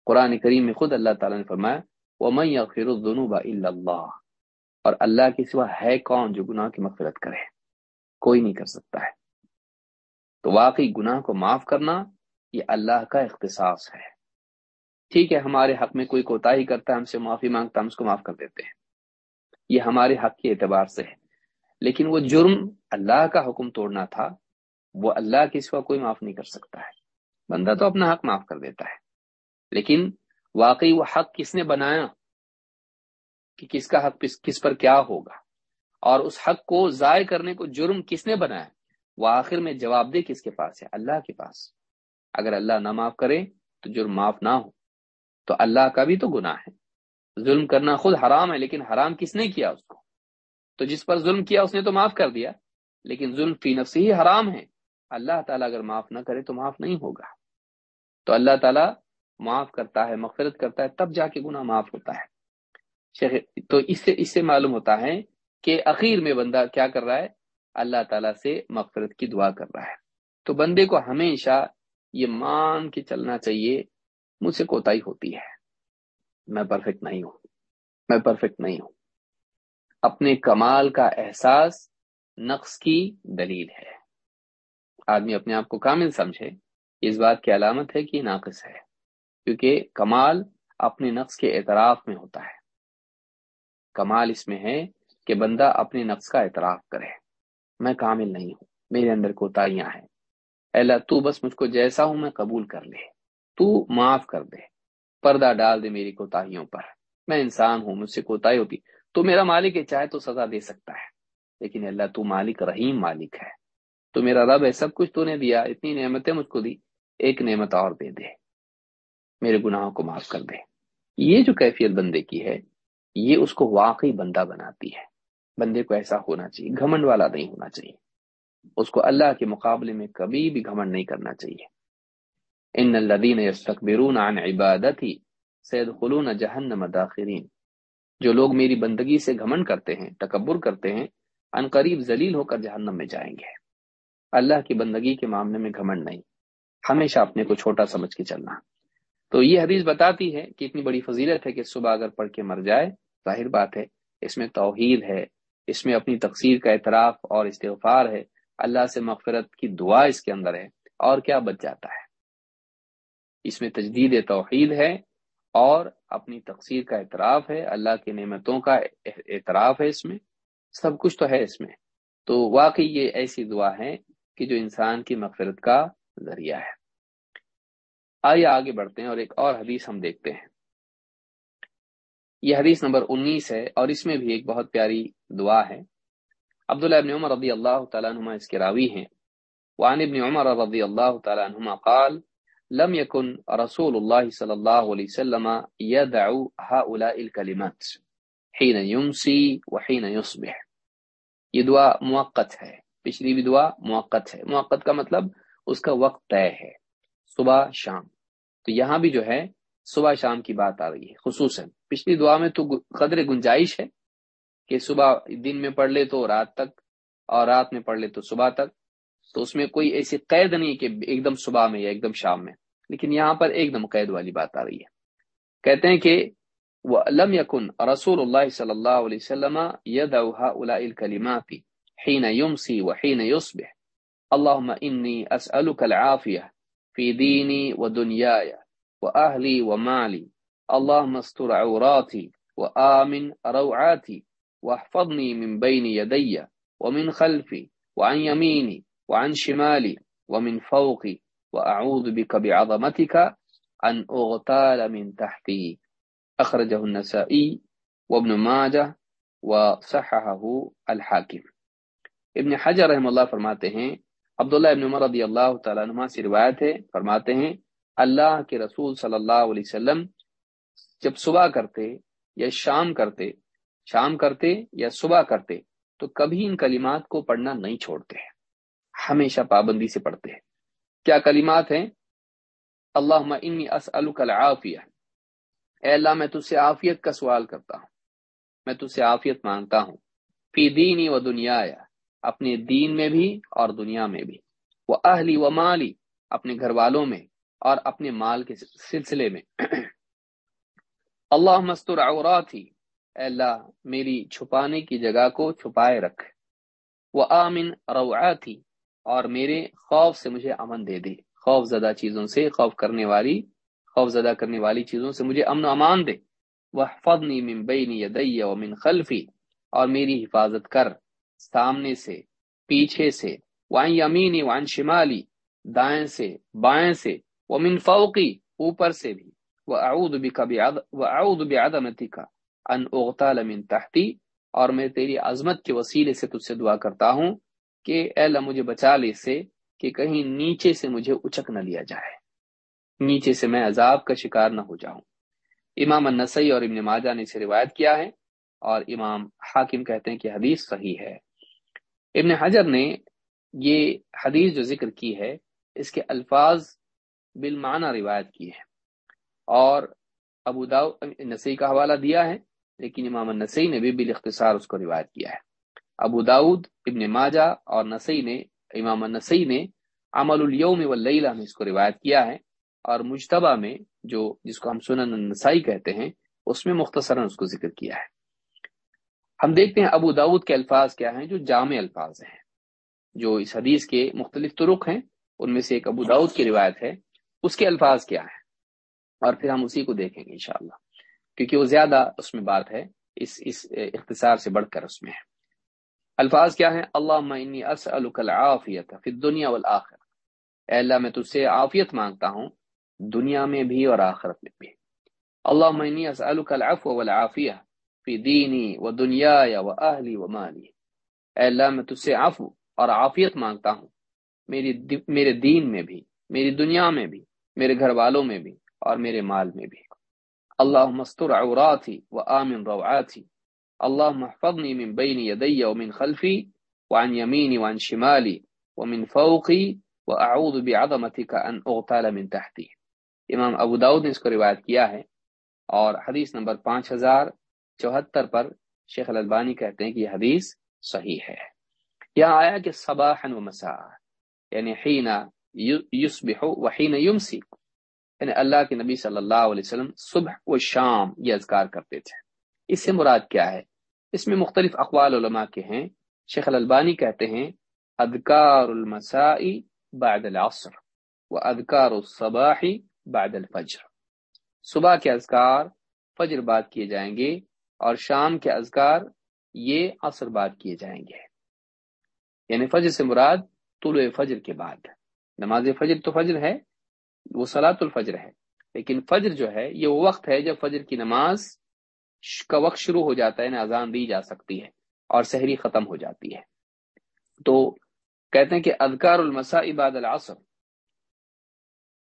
قرآن کریم میں خود اللہ تعالیٰ نے فرمایا وہ میں الذنوب الا اللہ اور اللہ کے سوا ہے کون جو گناہ کی مغفرت کرے؟ کوئی نہیں کر سکتا ہے۔ تو واقعی گناہ کو معاف کرنا یہ اللہ کا اختصاص ہے۔ ٹھیک ہے، ہمارے حق میں کوئی کوتا ہی کرتا ہے، ہم سے معافی مانگتا ہم اس کو معاف کر دیتے ہیں۔ یہ ہمارے حق کے اعتبار سے ہے۔ لیکن وہ جرم اللہ کا حکم توڑنا تھا وہ اللہ کے سوا کوئی معاف نہیں کر سکتا ہے۔ بندہ تو اپنا حق معاف کر دیتا ہے۔ لیکن واقعی وہ حق کس نے بنایا؟ کہ کس کا حق کس پر کیا ہوگا؟ اور اس حق کو ضائع کرنے کو جرم کس نے بنایا؟ وہ آخر میں جواب دے کس کے پاس ہے؟ اللہ کے پاس۔ اگر اللہ نہ معاف کرے تو جرم معاف نہ ہو۔ تو اللہ کا بھی تو گناہ ہے۔ ظلم کرنا خود حرام ہے، لیکن حرام کس نے کیا اس کو؟ تو جس پر ظلم کیا اس نے تو معاف کر دیا۔ لیکن ظلم فی نفس ہی حرام ہے۔ اللہ تعالیٰ اگر معاف نہ کرے تو معاف نہیں ہوگا۔ تو اللہ تعالیٰ معاف کرتا ہے، مغفرت کرتا ہے، تب جا کے گناہ معاف ہوتا ہے۔ شیخ، تو اس سے اس سے معلوم ہوتا ہے کہ اخیر میں بندہ کیا کر رہا ہے؟ اللہ تعالیٰ سے مغفرت کی دعا کر رہا ہے۔ تو بندے کو ہمیشہ یہ مان کے چلنا چاہیے، مجھ سے کوتا ہی ہوتی ہے۔ میں پرفیکٹ نہیں ہوں۔ میں پرفیکٹ نہیں ہوں۔ اپنے کمال کا احساس نقص کی دلیل ہے۔ آدمی اپنے آپ کو کامل سمجھے، اس بات کی علامت ہے کہ یہ ناقص ہے، کیونکہ کمال اپنے نقص کے اعتراف میں ہوتا ہے۔ کمال اس میں ہے کہ بندہ اپنے نقص کا اعتراف کرے۔ میں کامل نہیں ہوں، میرے اندر کوتاہیاں ہیں۔ اللہ، تو بس مجھ کو جیسا ہوں میں قبول کر لے، تو معاف کر دے۔ پردہ ڈال دے میری کوتاہیوں پر۔ میں انسان ہوں، مجھ سے کوتاہی ہوتی۔ تو میرا مالک ہے چاہے تو سزا دے سکتا ہے، لیکن اللہ، تو مالک رحیم مالک ہے۔ تو میرا رب ہے، سب کچھ تو نے دیا، اتنی نعمتیں مجھ کو دی، ایک نعمت اور دے دے، میرے گناہوں کو معاف کر دے۔ یہ جو کیفیت بندے کی ہے، یہ اس کو واقعی بندہ بناتی ہے۔ بندے کو ایسا ہونا چاہیے، گھمنڈ والا نہیں ہونا چاہیے۔ اس کو اللہ کے مقابلے میں کبھی بھی گھمنڈ نہیں کرنا چاہیے۔ ان الذين يستكبرون عن عبادتي سيدخلون جهنم داخرين جو لوگ میری بندگی سے گھمنڈ کرتے ہیں، تکبر کرتے ہیں، ان قریب ذلیل ہو کر جہنم میں جائیں گے۔ اللہ کی بندگی کے معاملے میں گھمنڈ نہیں۔ ہمیشہ اپنے کو چھوٹا سمجھ کے چلنا۔ تو یہ حدیث بتاتی ہے کہ اتنی بڑی فضیلت ہے کہ صبح اگر پڑھ کے مر جائے، ظاہر بات ہے، اس میں توحید ہے، اس میں اپنی تقسیر کا اعتراف اور استغفار ہے۔ اللہ سے مغفرت کی دعا اس کے اندر ہے اور کیا بچ جاتا ہے۔ اس میں تجدید توحید ہے اور اپنی تقسیر کا اعتراف ہے۔ اللہ کی نعمتوں کا اعتراف ہے اس میں۔ سب کچھ تو ہے اس میں۔ تو واقعی یہ ایسی دعا ہے کہ جو انسان کی مغفرت کا ذریعہ ہے۔ آئیے آگے بڑھتے ہیں اور ایک اور حدیث ہم دیکھتے ہیں۔ یہ حدیث نمبر انیس ہے اور اس میں بھی ایک بہت پیاری دعا ہے۔ عبداللہ ابن عمر رضی اللہ تعالیٰ عنہ اس کے راوی ہیں۔ وعن ابن عمر رضی اللہ تعالیٰ عنہ قال، لم يكن رسول الله صلى الله عليه وسلم يدعو هؤلاء الكلمات حين يمسي وحين يصبح یہ دعا موقت ہے۔ پچھلی بھی دعا موقت ہے۔ موقت کا مطلب اس کا وقت طے ہے، صبح شام۔ تو یہاں بھی جو ہے، صبح شام کی بات آ رہی ہے، خصوصاً پچھلی دعا میں تو قدر گنجائش ہے کہ صبح دن میں پڑھ لے تو رات تک اور رات میں پڑھ لے تو صبح تک۔ تو اس میں کوئی ایسی قید نہیں کہ ایک دم صبح میں یا ایک دم شام میں، لیکن یہاں پر ایک دم قید والی بات آ رہی ہے۔ کہتے ہیں کہ وہ لم یکن رسول اللہ صلی اللہ علیہ وسلم هؤلاء الكلمات حين يمسي وحين يصبح. اللهم إني أسألك العافية في ديني ودنياي وأهلي ومالي. اللهم استر عوراتي وآمن روعاتي واحفظني من بين يدي ومن خلفي وعن يميني وعن شمالي ومن فوقي. وأعوذ بك بعظمتك أن أغتال من تحتي. أخرجه النسائي وابن ماجه وصححه الحاكم. ابن حجر رحم اللہ فرماتے ہیں، عبداللہ ابن عمر رضی اللہ تعالیٰ عنہ سے روایت ہے، فرماتے ہیں، اللہ کے رسول صلی اللہ علیہ وسلم جب صبح کرتے یا شام کرتے شام کرتے یا صبح کرتے، تو کبھی ان کلمات کو پڑھنا نہیں چھوڑتے ہمیشہ پابندی سے پڑھتے ہیں۔ کیا کلمات ہیں؟ اللہ انی اسألک العافیہ۔ اے اللہ، میں تجھ سے عافیت کا سوال کرتا ہوں، میں تجھ سے عافیت مانگتا ہوں، فی دینی و دنیا اپنے دین میں بھی اور دنیا میں بھی۔ وہ اہلی و مالی اپنے گھر والوں میں اور اپنے مال کے سلسلے میں۔ اللہ مستر عوراتی اے اللہ، میری چھپانے کی جگہ کو چھپائے رکھ۔ وہ آمن روعاتی اور میرے خوف سے مجھے امن دے دے۔ خوف زدہ چیزوں سے خوف کرنے والی، خوف زدہ کرنے والی چیزوں سے مجھے امن و امان دے۔ وہ فضنی من بینی یدی و من خلفی اور میری حفاظت کر۔ سامنے سے، پیچھے سے وائن یمینی وائن شمالی، دائیں سے، بائیں سے وہ فوقی، اوپر سے بھی۔ وہ اعود وہ اعود بعدمتی کا ان اغتال تحتی اور میں تیری عظمت کے وسیلے سے تجھ سے دعا کرتا ہوں کہ اے اللہ مجھے بچا لے سے کہ کہیں نیچے سے مجھے اچک نہ لیا جائے۔ نیچے سے میں عذاب کا شکار نہ ہو جاؤں۔ امام النسائی اور ابن ماجہ نے اسے روایت کیا ہے اور امام حاکم کہتے ہیں کہ حدیث صحیح ہے۔ ابن حجر نے یہ حدیث جو ذکر کی ہے، اس کے الفاظ بالمعنی روایت کی ہے اور ابو داؤ نسی کا حوالہ دیا ہے، لیکن امام النسی نے بھی بالاختصار اس کو روایت کیا ہے۔ ابو داود ابن ماجہ اور نسی نے، امام النسی نے عمل الیوم واللیلہ میں اس کو روایت کیا ہے۔ اور مشتبہ میں جو، جس کو ہم سنن النسائی کہتے ہیں، اس میں مختصراً اس کو ذکر کیا ہے۔ ہم دیکھتے ہیں ابو داود کے الفاظ کیا ہیں جو جامع الفاظ ہیں، جو اس حدیث کے مختلف طرق ہیں، ان میں سے ایک ابو داود کی روایت ہے، اس کے الفاظ کیا ہیں؟ اور پھر ہم اسی کو دیکھیں گے انشاءاللہ، کیونکہ وہ زیادہ اس میں بات ہے، اس اس اختصار سے بڑھ کر اس میں ہے۔ الفاظ کیا ہیں؟ اللہ العافیت فی الدنیا والآخر اے اللہ، میں تجھ سے عافیت مانگتا ہوں، دنیا میں بھی اور آخرت میں بھی۔ اللہ العفو والعافیہ۔ فی دینی و دنیا یا و اہلی و مالی۔ اے اللہ، میں تجھ سے عفو اور عافیت مانگتا ہوں۔ میری میرے دین میں بھی، میری دنیا میں بھی، میرے گھر والوں میں بھی اور میرے مال میں بھی۔ اللہ مستر عوراتی و آمن روعاتی اللہ محفظنی من بین یدی و من خلفی وعن یمینی وعن شمالی ومن فوقی واعوذ بعظمتک ان اغتال من تحتی۔ امام ابو داود نے اس کو روایت کیا ہے اور حدیث نمبر پانچ ہزار چوہتر پر شیخ الالبانی کہتے ہیں کہ یہ حدیث صحیح ہے۔ یہاں آیا کہ صباح و مسا یعنی حین یصبح و حین یمسی۔ یعنی اللہ کے نبی صلی اللہ علیہ وسلم صبح و شام یہ اذکار کرتے تھے۔ اس سے مراد کیا ہے؟ اس میں مختلف اقوال علماء کے ہیں۔ شیخ الالبانی کہتے ہیں، اذکار المسائی بعد العصر و اذکار الصباح بعد الفجر۔ صبح کے اذکار فجر بعد کیے جائیں گے۔ اور شام کے اذکار یہ عصر بعد کیے جائیں گے۔ یعنی فجر سے مراد طلوع فجر کے بعد۔ نماز فجر تو فجر ہے، وہ سلاۃ الفجر ہے، لیکن فجر جو ہے، یہ وہ وقت ہے جب فجر کی نماز کا وقت شروع ہو جاتا ہے یعنی اذان دی جا سکتی ہے اور سحری ختم ہو جاتی ہے۔ تو کہتے ہیں کہ اذکار المسا عباد العصر۔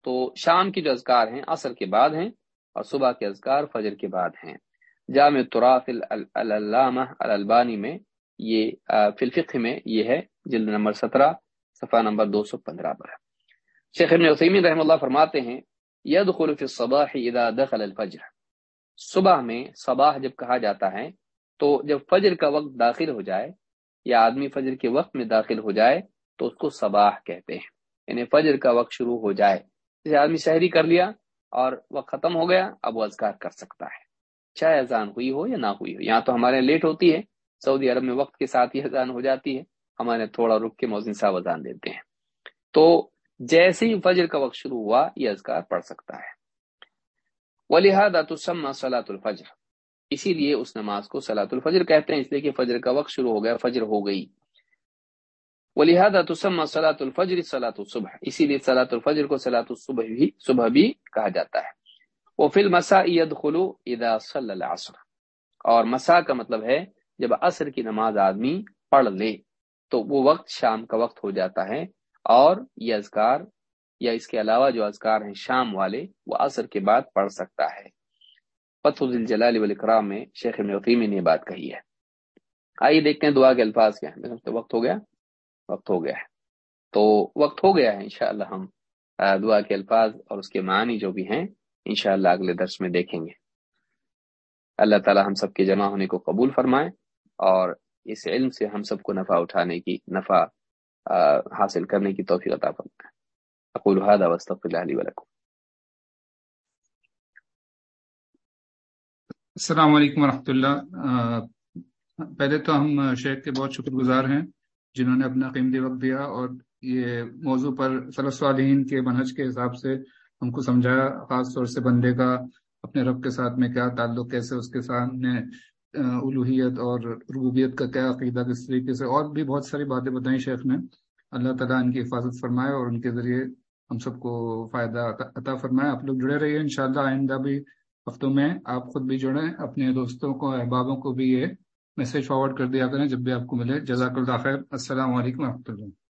تو شام کی جو اذکار ہیں، عصر کے بعد ہیں اور صبح کے اذکار فجر کے بعد ہیں۔ جامع طراف العلامہ الالبانی میں یہ فلفق میں یہ ہے، جلد نمبر سترہ، صفحہ نمبر دو سو پندرہ پر۔ شیخ ابن عثیمین رحم اللہ فرماتے ہیں، یدخل فی الصباح اذا دخل الفجر۔ صبح میں صباح جب کہا جاتا ہے، تو جب فجر کا وقت داخل ہو جائے، یا آدمی فجر کے وقت میں داخل ہو جائے، تو اس کو صباح کہتے ہیں۔ یعنی فجر کا وقت شروع ہو جائے۔ جیسے آدمی شہری کر لیا اور وقت ختم ہو گیا، اب وہ اذکار کر سکتا ہے۔ اچھا چاہے اذان ہوئی ہو یا نہ ہوئی ہو؟ یہاں تو ہمارے لیٹ ہوتی ہے۔ سعودی عرب میں وقت کے ساتھ ہی اذان ہو جاتی ہے۔ ہمارے تھوڑا رک کے موزن صاحب اذان دیتے ہیں۔ تو جیسے ہی فجر کا وقت شروع ہوا، یہ اذکار پڑھ سکتا ہے۔ ولیحد تسمہ سلاۃ الفجر۔ اسی لیے اس نماز کو سلاۃ الفجر کہتے ہیں، اس لیے کہ فجر کا وقت شروع ہو گیا، فجر ہو گئی۔ ولیحد تسمہ سلاۃ الفجر سلاۃ الصبح۔ اسی لیے سلاۃ الفجر کو سلاۃ الصبح بھی، صبح بھی کہا جاتا ہے۔ وہ فل مسا عید خلو ادا صلی اور مسا کا مطلب ہے جب عصر کی نماز آدمی پڑھ لے، تو وہ وقت شام کا وقت ہو جاتا ہے اور یہ اذکار یا اس کے علاوہ جو اذکار ہیں شام والے، وہ عصر کے بعد پڑھ سکتا ہے۔ فتح الجلال والاکرام میں شیخ نعیمی نے بات کہی ہے۔ آئیے دیکھتے ہیں دعا کے الفاظ کیا ہیں۔ وقت ہو گیا۔ وقت ہو گیا ہے۔ تو وقت ہو گیا ہے انشاءاللہ ہم دعا کے الفاظ اور اس کے معنی جو بھی ہیں انشاءاللہ اگلے درس میں دیکھیں گے۔ اللہ تعالی ہم سب کے جمع ہونے کو قبول فرمائے اور اس علم سے ہم سب کو نفع اٹھانے کی، نفع حاصل کرنے کی توفیق عطا فرمائے۔ اقول هذا واستغفر الله لي ولكم۔ السلام علیکم ورحمۃ اللہ۔ پہلے تو ہم شیخ کے بہت شکر گزار ہیں جنہوں نے اپنا قیمتی وقت دیا اور یہ موضوع پر صلی صالحین کے منہج کے حساب سے ہم کو سمجھایا، خاص طور سے بندے کا اپنے رب کے ساتھ میں کیا تعلق، کیسے اس کے سامنے الوحیت اور ربوبیت کا کیا عقیدہ، کس طریقے سے؟ اور بھی بہت ساری باتیں بتائیں شیخ نے۔ اللہ تعالیٰ ان کی حفاظت فرمائے اور ان کے ذریعے ہم سب کو فائدہ عطا فرمائے۔ آپ لوگ جڑے رہیے انشاءاللہ آئندہ بھی ہفتوں میں۔ آپ خود بھی جڑیں اپنے دوستوں کو، احبابوں کو بھی یہ میسج فارورڈ کر دیا کریں جب بھی آپ کو ملے۔ جزاک اللہ خیر۔ السلام علیکم و رحمۃ اللہ۔